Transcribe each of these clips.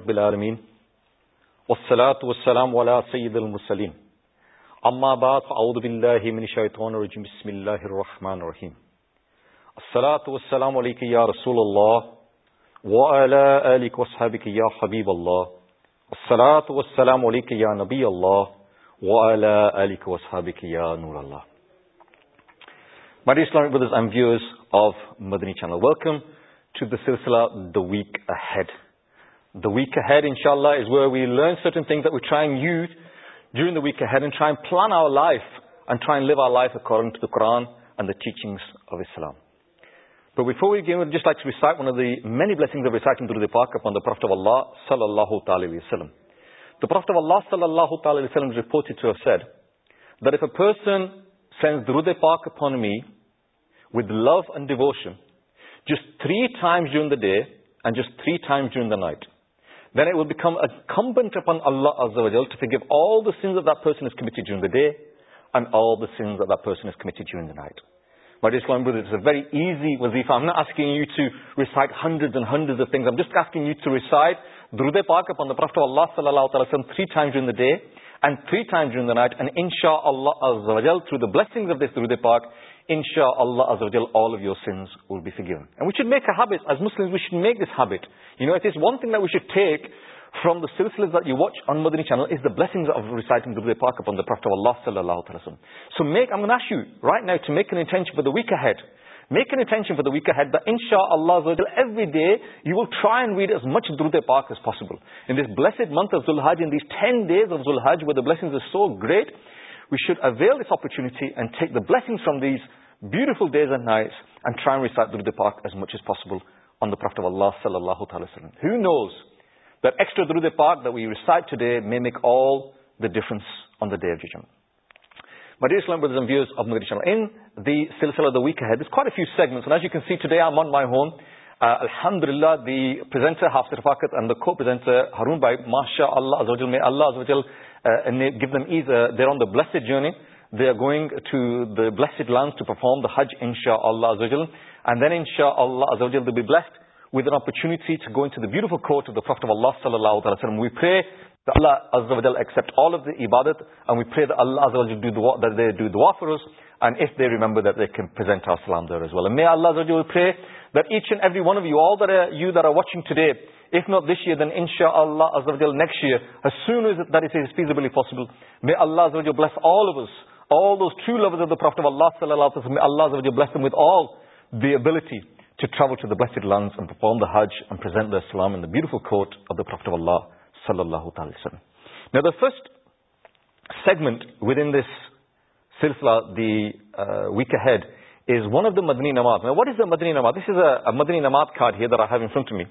رب العالمین. والصلاة والسلام على سید المرسلین. اما بعد فاعوذ باللہ من الشیطان الرجیم. بسم اللہ الرحمن الرحیم. الصلاة والسلام علیک یا رسول اللہ وعلا آلک وصحابک یا حبیب اللہ. الصلاة والسلام علیک یا نبی اللہ وعلا آلک وصحابک یا نور اللہ. Dear Islamic brothers and viewers of Madani channel welcome to the silsila the week ahead. the week ahead, inshallah, is where we learn certain things that we try and use during the week ahead and try and plan our life and try and live our life according to the Quran and the teachings of Islam. But before we begin, just like to recite one of the many blessings of reciting through the park upon the Prophet of Allah sallallahu alayhi wa sallam. The Prophet of Allah sallallahu alayhi wa sallam is reported to have said that if a person sends through the park upon me with love and devotion just three times during the day and just three times during the night, then it will become incumbent upon Allah Azza wa Jal to forgive all the sins that that person has committed during the day and all the sins that that person has committed during the night. My dear Islam brothers, it's a very easy wazifa. I'm not asking you to recite hundreds and hundreds of things. I'm just asking you to recite Durud Pak upon the Prophet of Allah sallallahu alaihi wasallam three times during the day and three times during the night. And inshaAllah Azza wa Jal, through the blessings of this Durud Pak, inshallah azawajal all of your sins will be forgiven and we should make a habit as muslims we should make this habit you know it is one thing that we should take from the silsilas that you watch on Madani channel is the blessings of reciting Durud Pak upon the Prophet of Allah sallallahu alayhi wa So make, I'm going to ask you right now to make an intention for the week ahead. Make an intention for the week ahead that inshaAllah every day you will try and read as much Durud Pak as possible. In this blessed month of Zulhajj, in these 10 days of Zulhajj where the blessings are so great, we should avail this opportunity and take the blessings from these beautiful days and nights and try and recite Durud-e as much as possible on the Prophet of Allah sallallahu wa sallam. Who knows that extra Durud-e that we recite today may make all the difference on the Day of Judgment. My dear Islam brothers and viewers of Madani channel, in the Silsila of the week ahead, there's quite a few segments. And as you can see today, I'm on my own. Uh, Alhamdulillah, the presenter Hafsir Rafaqat and the co-presenter Harun Bai, MashaAllah Azawajal, may Allah Azawajal uh, give them ease. Uh, they're on the blessed journey. They are going to the blessed lands to perform the Hajj, inshaAllah Azawajal. And then inshaAllah Azawajal, they'll be blessed with an opportunity to go into the beautiful court of the Prophet of Allah Sallallahu Alaihi Wasallam. We pray Allah Azza wa Jal accept all of the ibadat and we pray that Allah Azza wa Jal do dua, that they do dua for us and if they remember that they can present our salam there as well. And may Allah Azza wa Jal pray that each and every one of you, all that are, you that are watching today, if not this year, then inshallah Azza wa next year, as soon as that is feasibly possible, may Allah Azza wa Jal bless all of us, all those true lovers of the Prophet of Allah Sallallahu Alaihi Wasallam, may Allah Azza wa Jal bless them with all the ability to travel to the blessed lands and perform the Hajj and present their salam in the beautiful court of the Prophet of Allah sallallahu ta'ala Now the first segment within this silsla, the uh, week ahead, is one of the Madani Inamaat. Now what is the Madani Inamaat? This is a, a Madni card here that I have in front of me.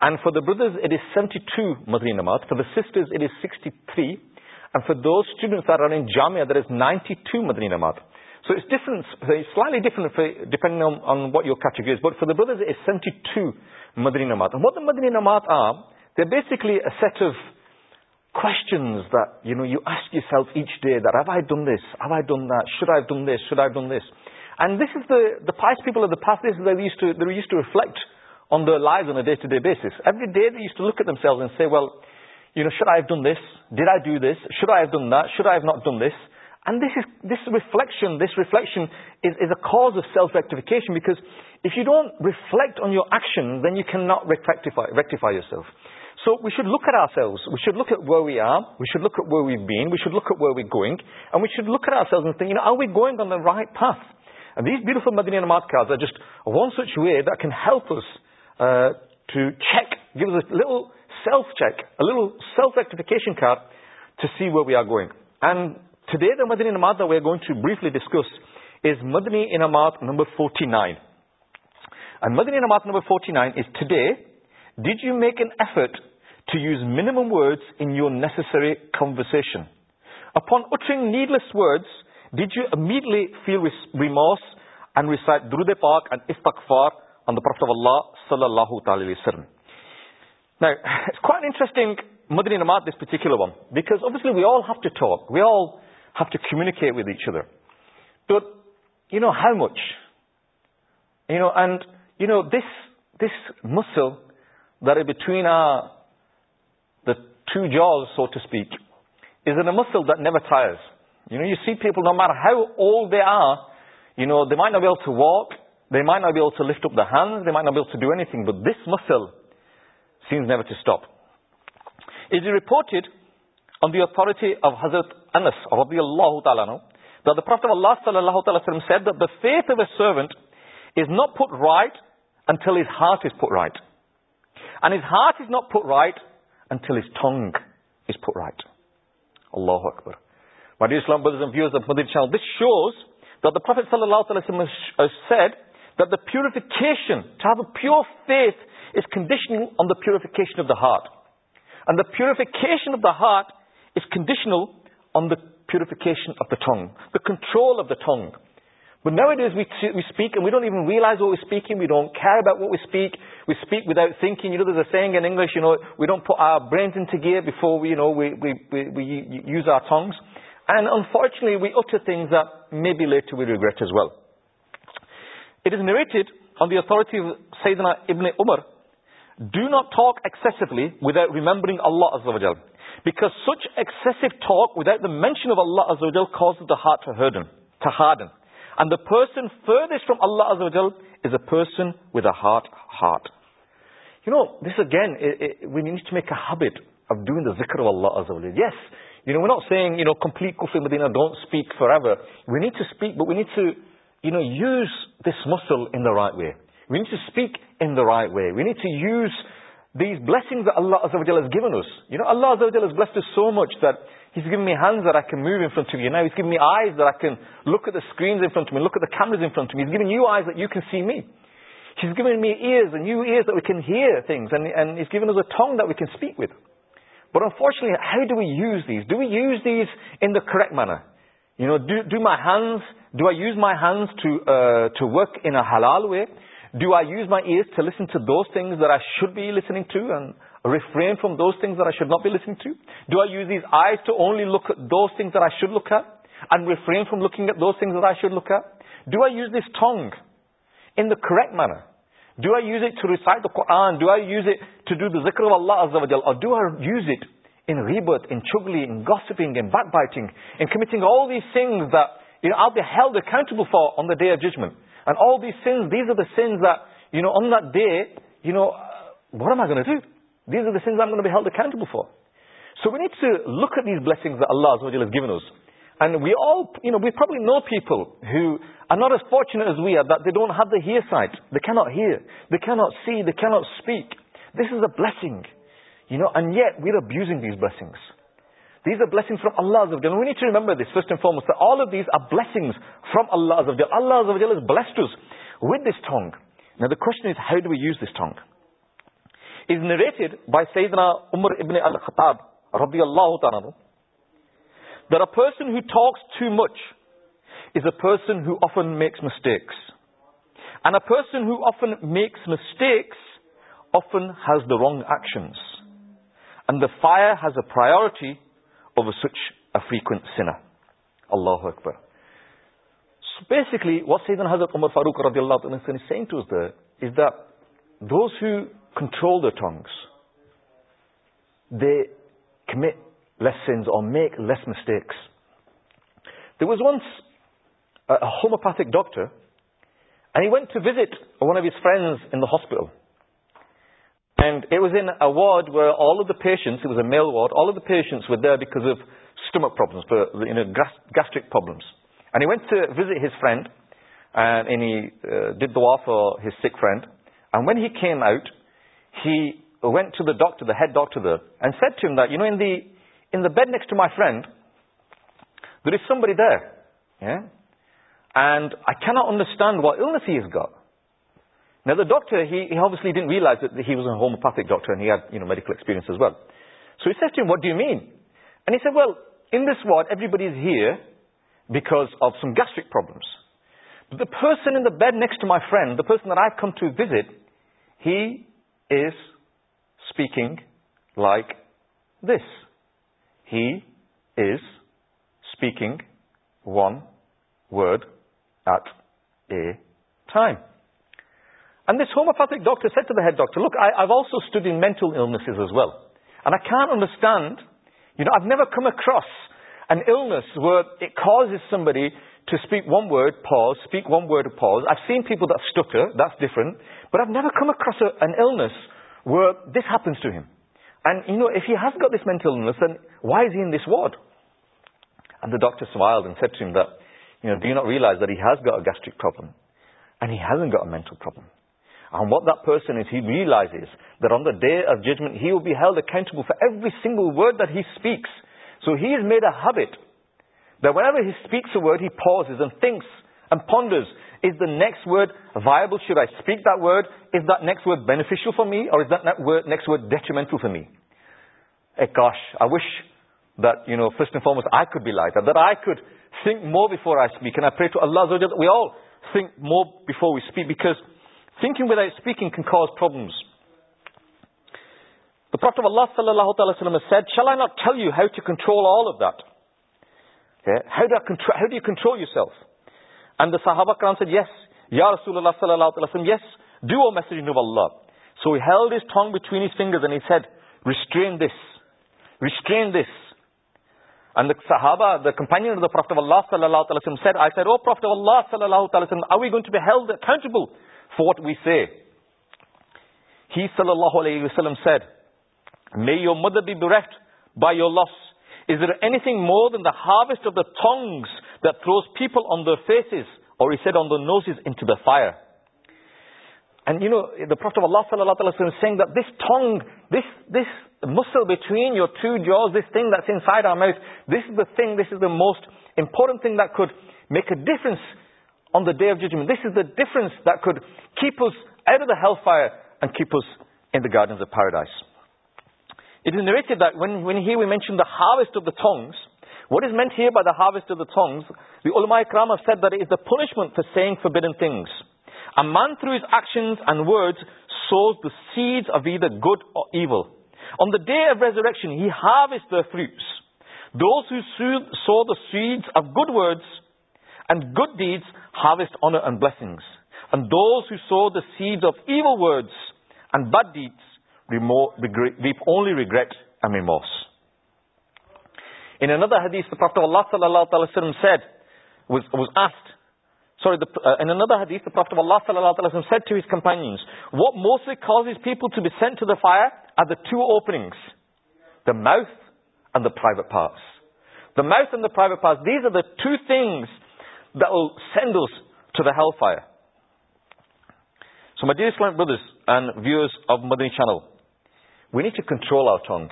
And for the brothers it is 72 Madani Inamaat, for the sisters it is 63, and for those students that are in Jamia there is 92 Madani Inamaat. So it's different, slightly different depending on, what your category is. But for the brothers, it's 72 Madani Inamaat. And what the Madani Inamaat are, they're basically a set of questions that you, know, you ask yourself each day that have I done this? Have I done that? Should I have done this? Should I have done this? And this is the, the pious people of the past, this is they used to they used to reflect on their lives on a day to day basis. Every day they used to look at themselves and say, Well, you know, should I have done this? Did I do this? Should I have done that? Should I have not done this? And this is this reflection, this reflection is, a cause of self rectification because if you don't reflect on your action, then you cannot rectify rectify yourself. So we should look at ourselves. We should look at where we are. We should look at where we've been. We should look at where we're going. And we should look at ourselves and think, are we going on the right path? And these beautiful Madinian Madkars are just one such way that can help us uh, to check, give us a little self-check, a little self-rectification card to see where we are going. And today the Madinian Mad that we're going to briefly discuss is Madani Inamaat number 49. And Madani Inamaat number 49 is today, did you make an effort to use minimum words in your necessary conversation. Upon uttering needless words, did you immediately feel remorse and recite Durud-e Paak and Istighfar on the Prophet of Allah sallallahu ta'ala wa Now, it's quite an interesting Madani Inamaat, this particular one, because obviously we all have to talk, we all have to communicate with each other. But, you know, how much? You know, and, you know, this, this muscle that is between our the two jaws, so to speak, is in a muscle that never tires. You know, you see people, no matter how old they are, you know, they might not be able to walk, they might not be able to lift up their hands, they might not be able to do anything, but this muscle seems never to stop. It is reported on the authority of Hazrat Anas, radiallahu ta'ala, that the Prophet of Allah said that the faith of a servant is not put right until his heart is put right. And his heart is not put right until his tongue is put right. Allahu Akbar. My dear Islam brothers and viewers of Madani channel, this shows that the Prophet ﷺ has said that the purification, to have a pure faith, is conditional on the purification of the heart. And the purification of the heart is conditional on the purification of the tongue, the control of the tongue. But nowadays we, we speak and we don't even realize what we're speaking. We don't care about what we speak. We speak without thinking. You know, there's a saying in English, you know, we don't put our brains into gear before we, you know, we, we, we, we use our tongues. And unfortunately we utter things that maybe later we regret as well. It is narrated on the authority of Sayyidina Ibn Umar, do not talk excessively without remembering Allah Azza wa Because such excessive talk without the mention of Allah Azza wa causes the heart to harden. To harden. And the person furthest from Allah Allah از وجل is a person with heart. Heart heart you know this again we need to make a habit of doing the zikr of Allah Azza wa Yes, you know, we're not saying, you know, complete Qufl-e-Madina, don't speak forever. We need to speak, but we need to, you know, use this muscle in the right way. We need to speak in the right way. We need to use these blessings that Allah Azza wa has given us. You know, Allah Azza wa has blessed us so much that He's given me hands that I can move in front of you. Now he's given me eyes that I can look at the screens in front of me, look at the cameras in front of me. He's given you eyes that you can see me. He's given me ears and new ears that we can hear things. And, and he's given us a tongue that we can speak with. But unfortunately, how do we use these? Do we use these in the correct manner? You know, do, do my hands, do I use my hands to, uh, to work in a halal way? Do I use my ears to listen to those things that I should be listening to? And refrain from those things that I should not be listening to? Do I use these eyes to only look at those things that I should look at and refrain from looking at those things that I should look at? Do I use this tongue in the correct manner? Do I use it to recite the Quran? Do I use it to do the zikr of Allah Azza wa Jal? Or do I use it in rebirth, in chugli, in gossiping, in backbiting, in committing all these things that you know, I'll be held accountable for on the day of judgment? And all these sins, these are the sins that, you know, on that day, you know, what am I going to do? These are the things I'm going to be held accountable for. So we need to look at these blessings that Allah has given us. And we all, you know, we probably know people who are not as fortunate as we are that they don't have the hear sight. They cannot hear. They cannot see. They cannot speak. This is a blessing. You know, and yet we're abusing these blessings. These are blessings from Allah. We need to remember this first and foremost that all of these are blessings from Allah. Allah has blessed us with this tongue. Now the question is, how do we use this tongue? is narrated by Sayyidina Umar ibn al-Khattab radiyallahu ta'ala that a person who talks too much is a person who often makes mistakes. And a person who often makes mistakes often has the wrong actions. And the fire has a priority over such a frequent sinner. Allahu Akbar. Basically, what Sayyidina Umar Farooq radiallahu ta'ala is saying to us there is that those who control their tongues. They commit less sins or make less mistakes. There was once a, homeopathic doctor, and he went to visit one of his friends in the hospital. And it was in a ward where all of the patients, it was a male ward, all of the patients were there because of stomach problems, for, you know, gastric problems. And he went to visit his friend, and, he uh, did the dua for his sick friend. And when he came out, he went to the doctor, the head doctor there, and said to him that, you know, in the, in the bed next to my friend, there is somebody there. Yeah? And I cannot understand what illness he has got. Now the doctor, he, he obviously didn't realize that he was a homeopathic doctor and he had, you know, medical experience as well. So he said to him, what do you mean? And he said, well, in this ward, everybody is here because of some gastric problems. But the person in the bed next to my friend, the person that I've come to visit, he is speaking like this. He is speaking one word at a time. And this homeopathic doctor said to the head doctor, Look, I've also studied mental illnesses as well. And I can't understand, you know, I've never come across an illness where it causes somebody to speak one word, pause, speak one word of pause. I've seen people that stutter, that's different. But I've never come across an illness where this happens to him. And, you know, if he has got this mental illness, then why is he in this ward? And the doctor smiled and said to him that, you know, do you not realize that he has got a gastric problem? And he hasn't got a mental problem. And what that person is, he realizes that on the day of judgment, he will be held accountable for every single word that he speaks. So he has made a habit that whenever he speaks a word, he pauses and thinks and ponders. Is the next word viable? Should I speak that word? Is that next word beneficial for me or is that next word detrimental for me? Hey, gosh, I wish that, you know, first and foremost, I could be like that, that I could think more before I speak. And I pray to Allah that we all think more before we speak because thinking without speaking can cause problems. The Prophet of Allah has said, shall I not tell you how to control all of that? How, do you control yourself? And the Sahaba said, yes, Ya Rasulullah sallallahu alayhi Wasallam. yes, do O Messenger of Allah. So he held his tongue between his fingers and he said, restrain this, restrain this. And the Sahaba, the companion of the Prophet of Allah sallallahu alayhi wa said, I said, Oh Prophet of Allah sallallahu alayhi Wasallam, are we going to be held accountable for what we say? He sallallahu alayhi wa said, may your mother be bereft by your loss. Is there anything more than the harvest of the tongues that throws people on their faces, or he said on their noses, into the fire? And you know, the Prophet of Allah is saying that this tongue, this, this muscle between your two jaws, this thing that's inside our mouth, this is the thing, this is the most important thing that could make a difference on the day of judgment. This is the difference that could keep us out of the hellfire and keep us in the gardens of paradise. It is narrated that when, when here we mention the harvest of the tongues, what is meant here by the harvest of the tongues, the ulama ikram have said that it is the punishment for saying forbidden things. A man through his actions and words sows the seeds of either good or evil. On the day of resurrection, he harvests their fruits. Those who sow the seeds of good words and good deeds harvest honor and blessings. And those who sow the seeds of evil words and bad deeds we only regret a میموس in اندر حدیث prophet اللہ صلی اللہ تعالی وسلم said Sorry, the, uh, in another hadith, the Prophet of Allah sallallahu said to his companions, what mostly causes people to be sent to the fire are the two openings, the mouth and the private parts. The mouth and the private parts, these are the two things that will send us to the hellfire. So my dear Islamic brothers and viewers of Madani channel, we need to control our tongue.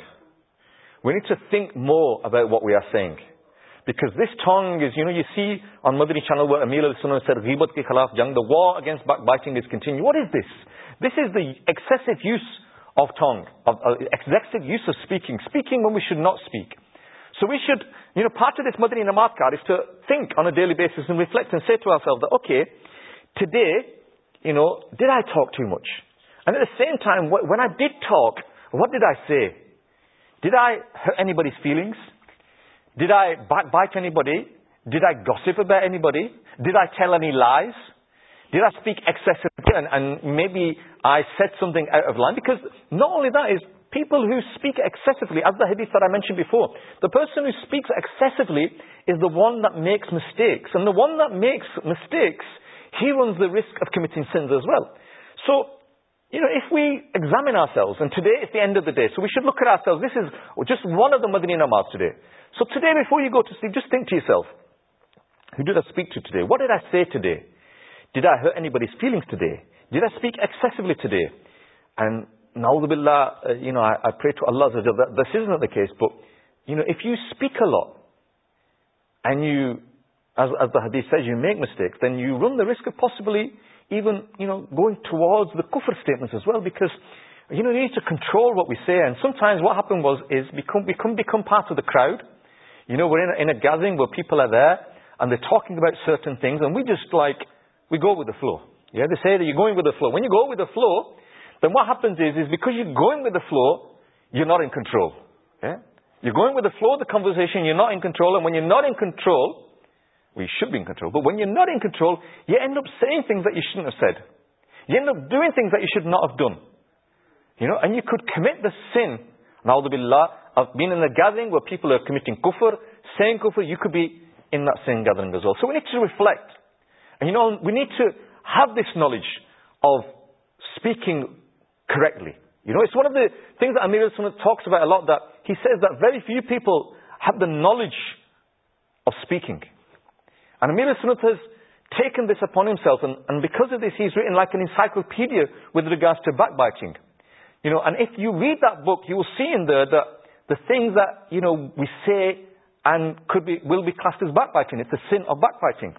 We need to think more about what we are saying. Because this tongue is, you know, you see on Madani channel where Amir al-Sunnah said, Ghibat ki khalaf jang, the war against backbiting is continuing. What is this? This is the excessive use of tongue, of, uh, excessive use of speaking. Speaking when we should not speak. So we should, you know, part of this Madri namadkar is to think on a daily basis and reflect and say to ourselves that, okay, today, you know, did I talk too much? And at the same time, when I did talk, what did I say? Did I hurt anybody's feelings? Did I backbite anybody? Did I gossip about anybody? Did I tell any lies? Did I speak excessively? And, and maybe I said something out of line? Because not only that, is people who speak excessively, as the hadith that I mentioned before, the person who speaks excessively is the one that makes mistakes. And the one that makes mistakes, he runs the risk of committing sins as well. So you know, if we examine ourselves, and today is the end of the day, so we should look at ourselves. This is just one of the Madani Inamaat today. So today, before you go to sleep, just think to yourself, who did I speak to today? What did I say today? Did I hurt anybody's feelings today? Did I speak excessively today? And na'udhu uh, you know, I, I, pray to Allah that this isn't the case, but, you know, if you speak a lot, and you, as, as the hadith says, you make mistakes, then you run the risk of possibly even, you know, going towards the kufr statements as well because, you know, you need to control what we say. And sometimes what happened was, is we couldn't become, become part of the crowd. You know, we're in a, in a gathering where people are there and they're talking about certain things and we just like, we go with the flow. Yeah, they say that you're going with the flow. When you go with the flow, then what happens is, is because you're going with the flow, you're not in control. Yeah? You're going with the flow of the conversation, you're not in control. And when you're not in control, we should be should be control but when you not in control you end up seeing things you should set you end up you things you should not of done you you and you could commit the sin ناؤد بلّہ of being in a gathering where people are committing kufr, saying kufr, you could be in that same gathering as well. So we need to reflect. And you know, we need to have this knowledge of speaking correctly. You know, it's one of the things that Amir al talks about a lot that he says that very few people have the knowledge of speaking. And Amir Sunnat has taken this upon himself and, and because of this he's written like an encyclopedia with regards to backbiting. You know, and if you read that book, you will see in there that the things that, you know, we say and could be, will be classed as backbiting. It's the sin of backbiting.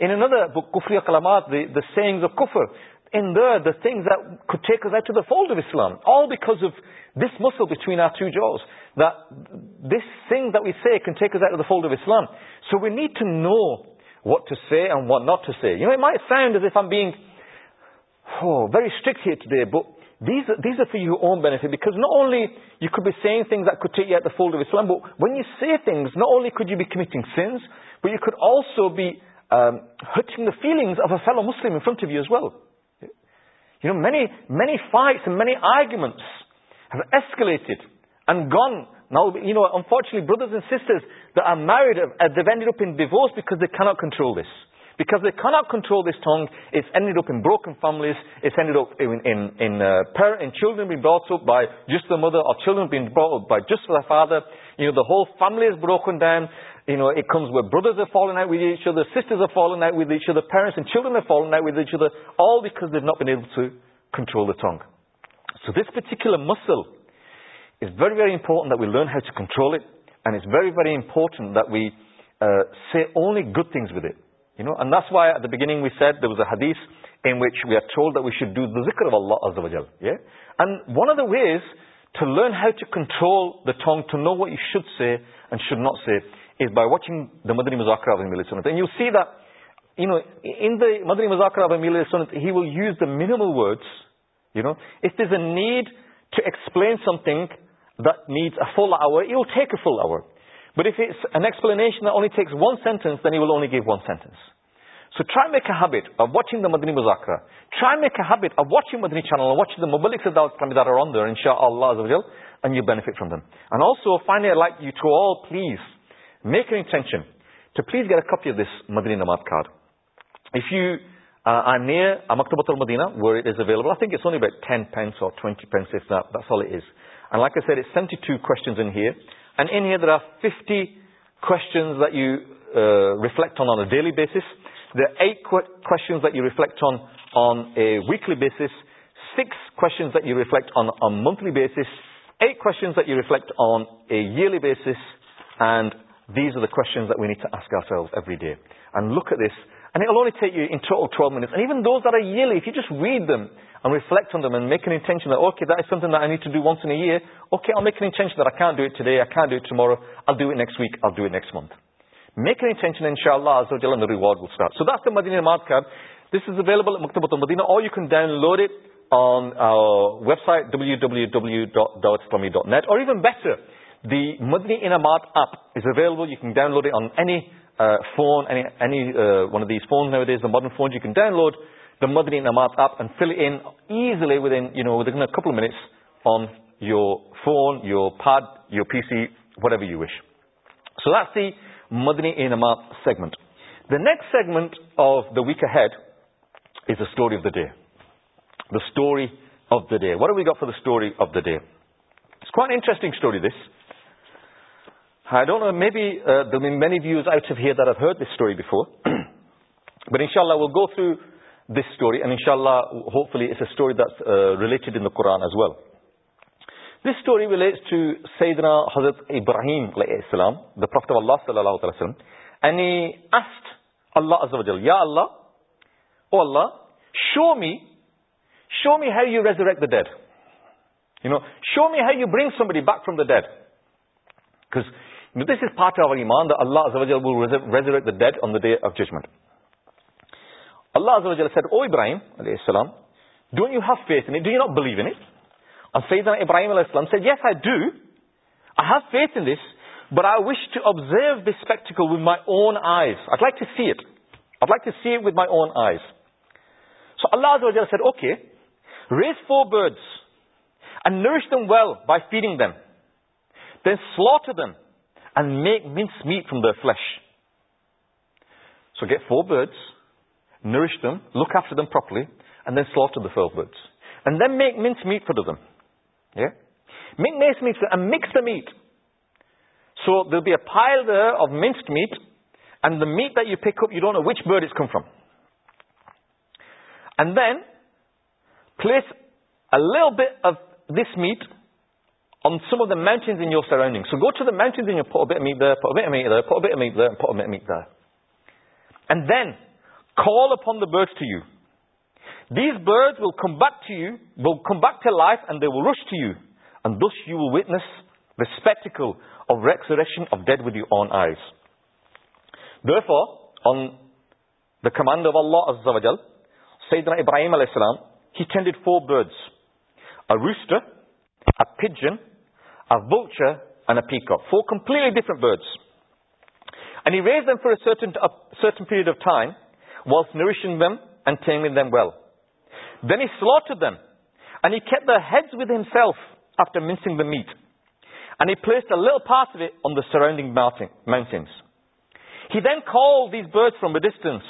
In another book, Kufri Kalamat, the, the sayings of kufr, in there, the things that could take us out of the fold of Islam, all because of this muscle between our two jaws, that this thing that we say can take us out of the fold of Islam. So we need to know what to say and what not to say. You know, it might sound as if I'm being oh, very strict here today, but these are, these are for your own benefit because not only you could be saying things that could take you out the fold of Islam, but when you say things, not only could you be committing sins, but you could also be um, hurting the feelings of a fellow Muslim in front of you as well. You know, many, many fights and many arguments have escalated and gone now, you know, unfortunately, brothers and sisters that are married uh, they've ended up in divorce because they cannot control this. Because they cannot control this tongue, it's ended up in broken families, it's ended up in, in, in, uh, parent, and children being brought up by just the mother, or children being brought up by just the father. You know, the whole family is broken down. You know, it comes where brothers are falling out with each other, sisters are falling out with each other, parents and children are falling out with each other, all because they've not been able to control the tongue. So this particular muscle it's very, very important that we learn how to control it. And it's very, very important that we uh, say only good things with it. You know, and that's why at the beginning we said there was a hadith in which we are told that we should do the zikr of Allah Azza wa Jal. Yeah? And one of the ways to learn how to control the tongue, to know what you should say and should not say, is by watching the Madani Muzakara of Amir Sunnat. And you'll see that, you know, in the Madani Muzakara of Amir Sunnat, he will use the minimal words. You know, if there's a need to explain something, that needs a full hour, it will take a full hour. But if it's an explanation that only takes one sentence, then he will only give one sentence. So try and make a habit of watching the Madani Muzakara. Try and make a habit of watching Madani channel and watching the Mubalik Siddhal that are on there, inshaAllah, and you benefit from them. And also, finally, I'd like you to all please make an intention to please get a copy of this Madani Inamaat card. If you uh, are near Maktabat al Madina, where it is available, I think it's only about 10 pence or 20 pence, if that, that's all it is. And like I said, it's 72 questions in here. And in here there are 50 questions that you uh, reflect on on a daily basis. There are 8 qu questions that you reflect on on a weekly basis. 6 questions that you reflect on on a monthly basis. 8 questions that you reflect on a yearly basis. And these are the questions that we need to ask ourselves every day. And look at this and it'll only take you in total 12 minutes. And even those that are yearly, if you just read them and reflect on them and make an intention that, okay, that is something that I need to do once in a year. Okay, I'll make an intention that I can't do it today, I can't do it tomorrow, I'll do it next week, I'll do it next month. Make an intention, inshallah, azawajal, and the reward will start. So that's the Madinah Mad. This is available at Maktabat al-Madinah, or you can download it on our website, www.dawatislami.net, or even better, the Madani Inamaat app is available. You can download it on any uh, phone, any, any uh, one of these phones nowadays, the modern phones, you can download the Madani Inamaat app and fill it in easily within, you know, within a couple of minutes on your phone, your pad, your PC, whatever you wish. So that's the Madani Inamaat segment. The next segment of the week ahead is the story of the day. The story of the day. What have we got for the story of the day? It's quite an interesting story, this. I don't know, maybe uh, there'll be many viewers out of here that have heard this story before. but inshallah, we'll go through this story, and inshallah, hopefully, it's a story that's uh, related in the Quran as well. This story relates to Sayyidina Hazrat Ibrahim, السلام, the Prophet of Allah, وسلم, and he asked Allah, جل, Ya Allah, O Allah, show me, show me how you resurrect the dead. You know, show me how you bring somebody back from the dead. Because now this is part of our iman that Allah Azawajal will resurrect the dead on the day of judgment. Allah Azawajal said, O Ibrahim salam, don't you have faith in it? Do you not believe in it? And Sayyidina Ibrahim salam said, yes I do. I have faith in this, but I wish to observe this spectacle with my own eyes. I'd like to see it. I'd like to see it with my own eyes. So Allah Azawajal said, okay, raise four birds and nourish them well by feeding them. Then slaughter them and make mincemeat from their flesh. So get four birds, nourish them, look after them properly, and then slaughter the four birds. And then make mincemeat meat out them. Yeah? Make mincemeat and mix the meat. So there'll be a pile there of minced meat, and the meat that you pick up, you don't know which bird it's come from. And then place a little bit of this meat on some of the mountains in your surroundings. So go to the mountains and you put a bit of meat there, put a bit of meat there, put a bit of meat there, and put a bit of meat there. And then call upon the birds to you. These birds will come back to you, will come back to life, and they will rush to you. And thus you will witness the spectacle of resurrection of dead with your own eyes. Therefore, on the command of Allah Azza wa Jal, Sayyidina Ibrahim alayhi salam, he tended four birds. A rooster, a pigeon, a vulture and a peacock. Four completely different birds. And he raised them for a certain, a certain period of time whilst nourishing them and taming them well. Then he slaughtered them and he kept their heads with himself after mincing the meat. And he placed a little part of it on the surrounding mountain, mountains. He then called these birds from a distance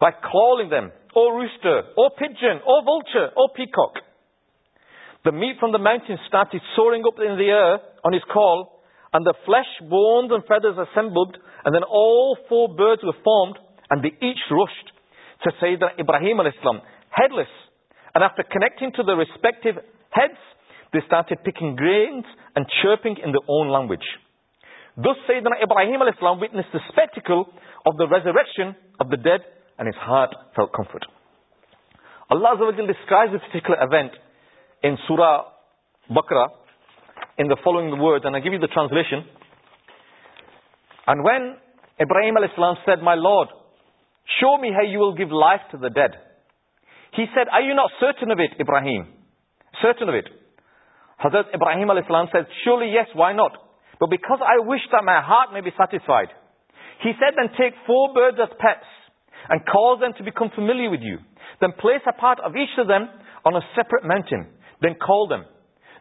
by calling them, O rooster, O pigeon, O vulture, O peacock. The meat from the mountain started soaring up in the air on his call, and the flesh, bones, and feathers assembled, and then all four birds were formed, and they each rushed to say that Ibrahim al-Islam, headless, and after connecting to their respective heads, they started picking grains and chirping in their own language. Thus Sayyidina Ibrahim al-Islam witnessed the spectacle of the resurrection of the dead and his heart felt comfort. Allah describes this particular event in Surah Baqarah in the following words, and I give you the translation. And when Ibrahim al-Islam said, My Lord, show me how you will give life to the dead. He said, Are you not certain of it, Ibrahim? Certain of it. Hazrat Ibrahim al-Islam said, Surely yes, why not? But because I wish that my heart may be satisfied. He said, Then take four birds as pets and cause them to become familiar with you. Then place a part of each of them on a separate mountain then call them.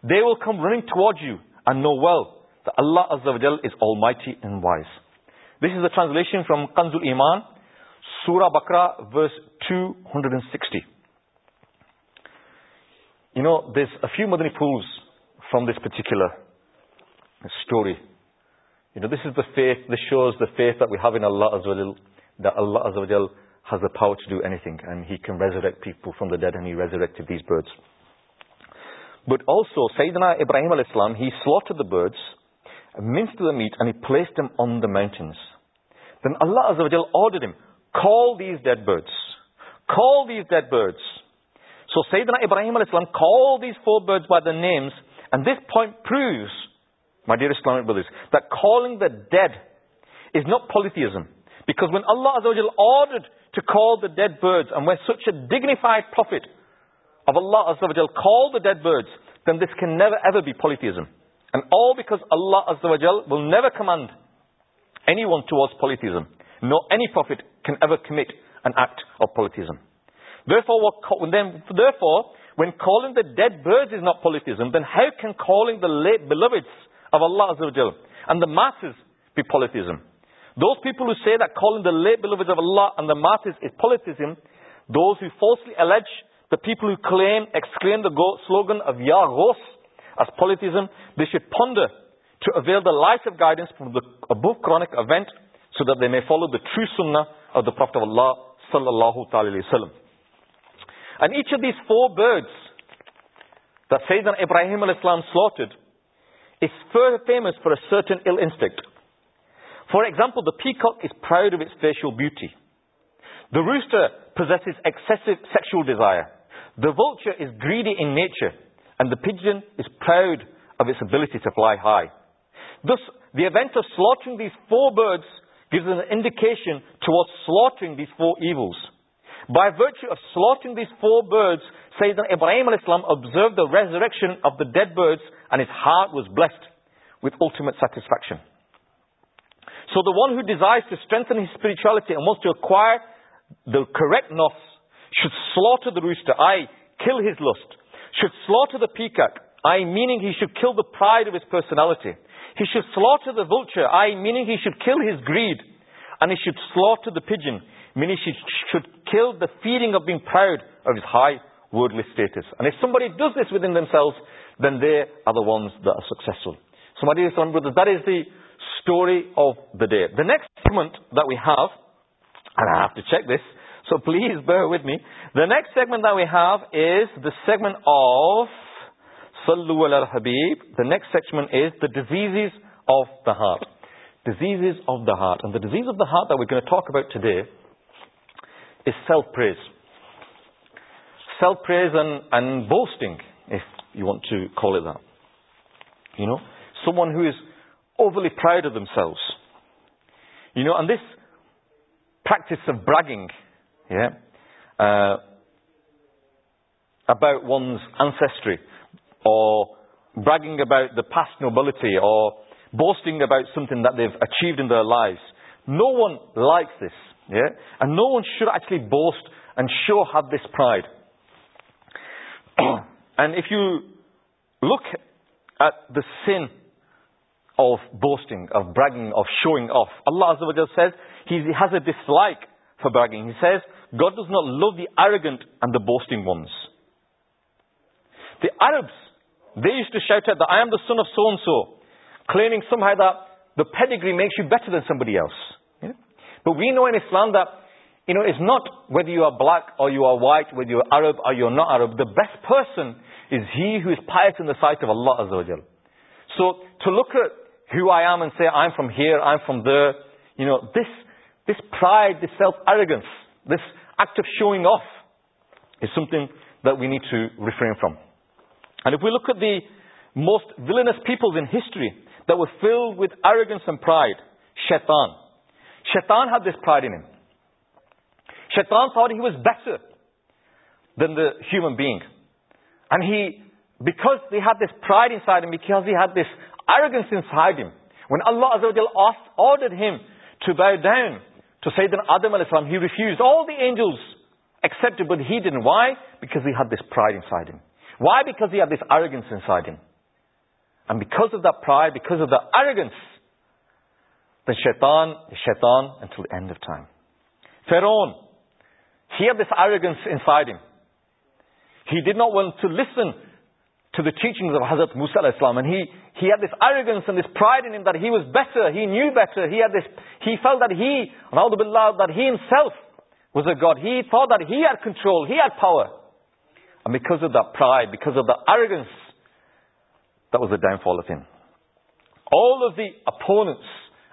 They will come running towards you and know well that Allah Azza wa is almighty and wise. This is a translation from Kanzul Iman, Surah Baqarah, verse 260. You know, there's a few modern pools from this particular story. You know, this is the faith, this shows the faith that we have in Allah Azza wa that Allah Azza wa has the power to do anything and He can resurrect people from the dead and He resurrected these birds. But also, Sayyidina Ibrahim al Islam, he slaughtered the birds, minced the meat, and he placed them on the mountains. Then Allah ordered him, call these dead birds. Call these dead birds. So Sayyidina Ibrahim al Islam called these four birds by their names, and this point proves, my dear Islamic brothers, that calling the dead is not polytheism. Because when Allah ordered to call the dead birds, and we're such a dignified prophet, of Allah Azza wa Jal call the dead birds, then this can never ever be polytheism. And all because Allah Azza wa Jal will never command anyone towards polytheism, nor any prophet can ever commit an act of polytheism. Therefore, what, then, therefore when calling the dead birds is not polytheism, then how can calling the late beloveds of Allah Azza wa Jal and the masses be polytheism? Those people who say that calling the late beloveds of Allah and the martyrs is polytheism, those who falsely allege the people who claim, exclaim the slogan of Ya Ghaus as polytheism, they should ponder to avail the light of guidance from the above chronic event so that they may follow the true sunnah of the Prophet of Allah sallallahu ta'ala wa And each of these four birds that Sayyidina Ibrahim al-Islam slaughtered is further famous for a certain ill instinct. For example, the peacock is proud of its facial beauty. The rooster possesses excessive sexual desire. The vulture is greedy in nature, and the pigeon is proud of its ability to fly high. Thus, the event of slaughtering these four birds gives an indication towards slaughtering these four evils. By virtue of slaughtering these four birds, Sayyidina Ibrahim al-Islam observed the resurrection of the dead birds and his heart was blessed with ultimate satisfaction. So the one who desires to strengthen his spirituality and wants to acquire the correctness should slaughter the rooster, I kill his lust, should slaughter the peacock, I meaning he should kill the pride of his personality, he should slaughter the vulture, I meaning he should kill his greed, and he should slaughter the pigeon, meaning he should kill the feeling of being proud of his high worldly status. And if somebody does this within themselves, then they are the ones that are successful. So my dear son brothers, that is the story of the day. The next segment that we have, and I have to check this, so please bear with me. The next segment that we have is the segment of Sallu ala habib The next segment is the diseases of the heart. Diseases of the heart. And the disease of the heart that we're going to talk about today is self-praise. Self-praise and, and boasting, if you want to call it that. You know, someone who is overly proud of themselves. You know, and this practice of bragging, yeah, uh, about one's ancestry, or bragging about the past nobility, or boasting about something that they've achieved in their lives. No one likes this, yeah? and no one should actually boast and show have this pride. and if you look at the sin of boasting, of bragging, of showing off, Allah says he has a dislike for bragging. He says, God does not love the arrogant and the boasting ones. The Arabs, they used to shout out that I am the son of so-and-so, claiming somehow that the pedigree makes you better than somebody else. But we know in Islam that you know, it's not whether you are black or you are white, whether you are Arab or you are not Arab. The best person is he who is pious in the sight of Allah Azawajal. So to look at who I am and say I'm from here, I'm from there, you know, this, this pride, this self-arrogance, this, act of showing off is something that we need to refrain from. And if we look at the most villainous peoples in history that were filled with arrogance and pride, Shaitan. Shaitan had this pride in him. Shaitan thought he was better than the human being. And he, because he had this pride inside him, because he had this arrogance inside him, when Allah Azza ordered him to bow down to Sayyidina Adam Al Islam he refused all the angels accepted, but he didn't. Why? Because he had this pride inside him. Why? Because he had this arrogance inside him. And because of that pride, because of that arrogance, then shaitan is shaitan until the end of time. Pharaoh, he had this arrogance inside him. He did not want to listen to the teachings of Hazrat Musa al-Islam and he, he had this arrogance and this pride in him that he was better, he knew better, he had this, he felt that he, billah, that he himself was a god. He thought that he had control, he had power. And because of that pride, because of that arrogance, that was the downfall of him. All of the opponents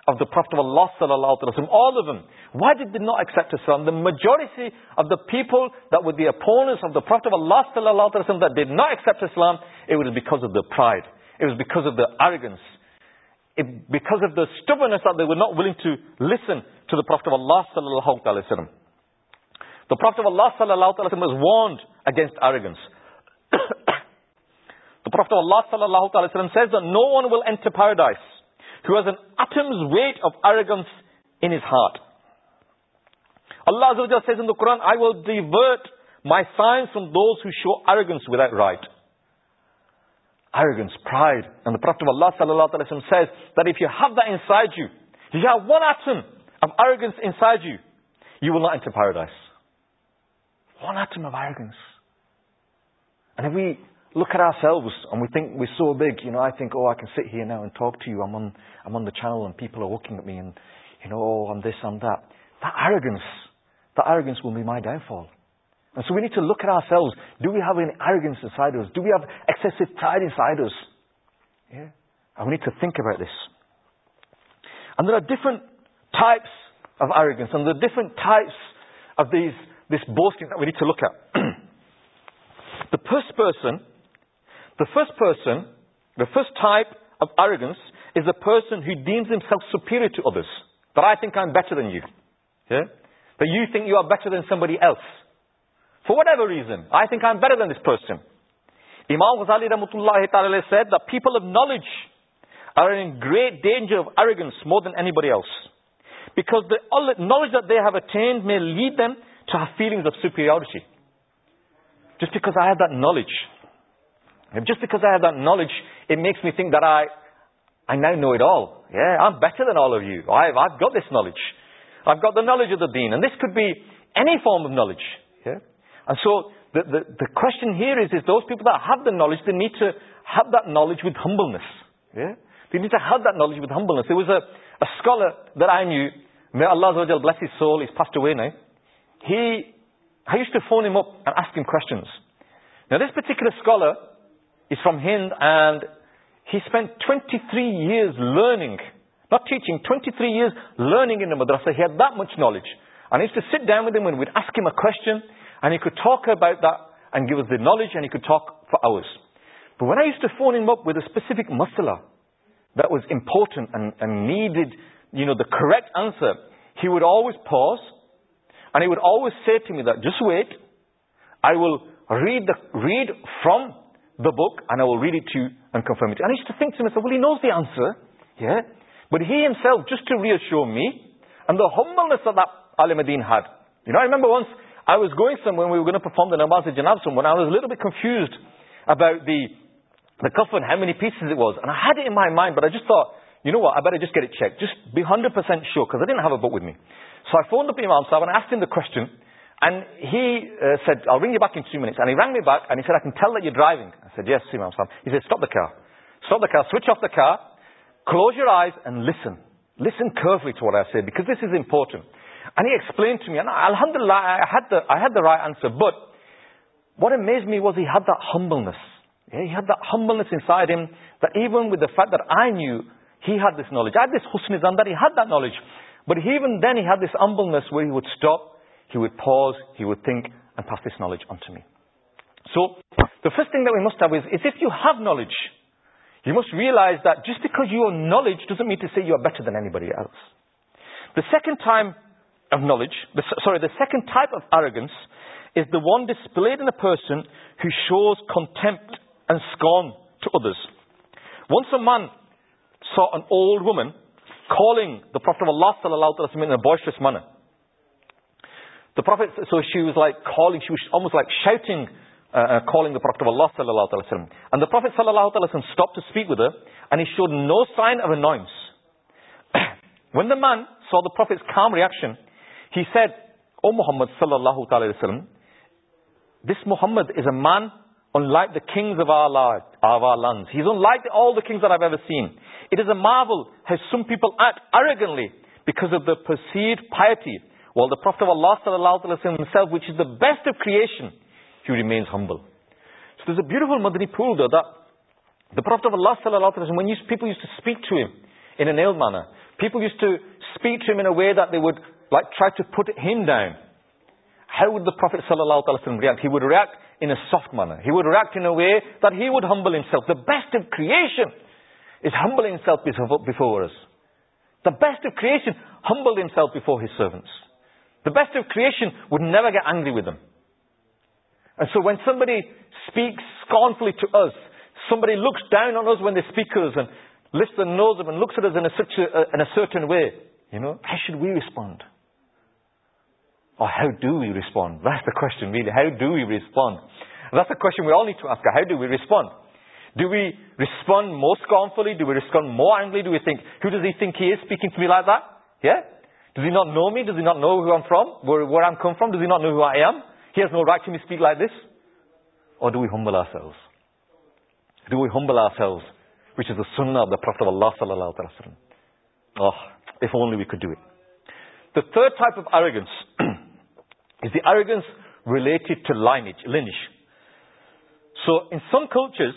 of the Prophet of Allah sallallahu alayhi wa all of them. Why did they not accept Islam? The majority of the people that were the opponents of the Prophet of Allah sallallahu alayhi wa that did not accept Islam, it was because of their pride. It was because of their arrogance. It, because of the stubbornness that they were not willing to listen to the Prophet of Allah sallallahu alayhi wa sallam. The Prophet of Allah sallallahu alayhi wa sallam was warned against arrogance. the Prophet of Allah sallallahu alayhi wa sallam says that no one will enter paradise who has an atom's weight of arrogance in his heart. Allah Azza says in the Quran, I will divert my signs from those who show arrogance without right. Arrogance, pride. And the Prophet of Allah says that if you have that inside you, if you have one atom of arrogance inside you, you will not enter paradise. One atom of arrogance. And if we look at ourselves and we think we're so big. You know, I think, oh, I can sit here now and talk to you. I'm on, I'm on the channel and people are looking at me and, you know, oh, I'm this, I'm that. That arrogance, that arrogance will be my downfall. And so we need to look at ourselves. Do we have any arrogance inside us? Do we have excessive pride inside us? Yeah. And we need to think about this. And there are different types of arrogance and there are different types of these, this boasting that we need to look at. the first person the first person, the first type of arrogance is the person who deems himself superior to others. That I think I'm better than you. Yeah? That you think you are better than somebody else. For whatever reason, I think I'm better than this person. Imam Ghazali Rahmatullahi Ta'ala said that people of knowledge are in great danger of arrogance more than anybody else. Because the knowledge that they have attained may lead them to have feelings of superiority. Just because I have that knowledge. And just because I have that knowledge, it makes me think that I, I now know it all. Yeah, I'm better than all of you. I've, I've got this knowledge. I've got the knowledge of the deen. And this could be any form of knowledge. Yeah? And so the, the, the question here is, is those people that have the knowledge, they need to have that knowledge with humbleness. Yeah? They need to have that knowledge with humbleness. There was a, a scholar that I knew, may Allah bless his soul, he's passed away now. He, I used to phone him up and ask him questions. Now this particular scholar, is from Hind and he spent 23 years learning, not teaching, 23 years learning in the madrasa. He had that much knowledge. And I used to sit down with him and we'd ask him a question and he could talk about that and give us the knowledge and he could talk for hours. But when I used to phone him up with a specific masala that was important and, needed, you know, the correct answer, he would always pause and he would always say to me that, just wait, I will read, the, read from the book and I will read it to you and confirm it. And I used to think to myself, well, he knows the answer. Yeah. But he himself, just to reassure me, and the humbleness that that Alim had. You know, I remember once I was going somewhere, we were going to perform the Namaz of Janazah somewhere, and I was a little bit confused about the, the coffin, how many pieces it was. And I had it in my mind, but I just thought, you know what, I better just get it checked. Just be 100% sure, because I didn't have a book with me. So I phoned up Imam Sahib and I asked him the question, and he uh, said, I'll ring you back in two minutes. And he rang me back and he said, I can tell that you're driving. I said, yes, Imam Sahib. He said, stop the car. Stop the car, switch off the car, close your eyes and listen. Listen carefully to what I say because this is important. And he explained to me, and alhamdulillah, I had the, I had the right answer. But what amazed me was he had that humbleness. Yeah, he had that humbleness inside him that even with the fact that I knew he had this knowledge, I had this husn-e-zan that he had that knowledge. But even then he had this humbleness where he would stop he would pause, he would think, and pass this knowledge on to me. So, the first thing that we must have is, if you have knowledge, you must realize that just because you have knowledge doesn't mean to say you are better than anybody else. The second time of knowledge, sorry, the second type of arrogance is the one displayed in a person who shows contempt and scorn to others. Once a man saw an old woman calling the Prophet of Allah in a boisterous manner. The Prophet, so she was like calling, she was almost like shouting, uh, uh, calling the Prophet of Allah sallallahu alayhi wa sallam. And the Prophet sallallahu alayhi wa sallam stopped to speak with her and he showed no sign of annoyance. when the man saw the Prophet's calm reaction, he said, O Muhammad sallallahu alayhi wa sallam, this Muhammad is a man unlike the kings of our, of our lands. He's unlike all the kings that I've ever seen. It is a marvel how some people act arrogantly because of their perceived piety while the Prophet of Allah alayhi himself, which is the best of creation, he remains humble. So there's a beautiful Madani Pulda that the Prophet of Allah alayhi when used, people used to speak to him in an ill manner, people used to speak to him in a way that they would like try to put him down. How would the Prophet sallallahu alayhi react? He would react in a soft manner. He would react in a way that he would humble himself. The best of creation is humbling himself before us. The best of creation humbled himself before his servants. The best of creation would never get angry with them. And so when somebody speaks scornfully to us, somebody looks down on us when they speak to us and lifts their nose up and looks at us in a, such a, in a certain way, you know, how should we respond? Or how do we respond? That's the question really. How do we respond? And that's a question we all need to ask. How do we respond? Do we respond more scornfully? Do we respond more angrily? Do we think, who does he think he is speaking to me like that? Yeah? Does he not know me? Does he not know who I'm from? Where, I'm come from? Does he not know who I am? He has no right to me speak like this. Or do we humble ourselves? Do we humble ourselves? Which is the sunnah of the Prophet of Allah sallallahu alayhi wa sallam. Ah, if only we could do it. The third type of arrogance is the arrogance related to lineage, lineage. So in some cultures,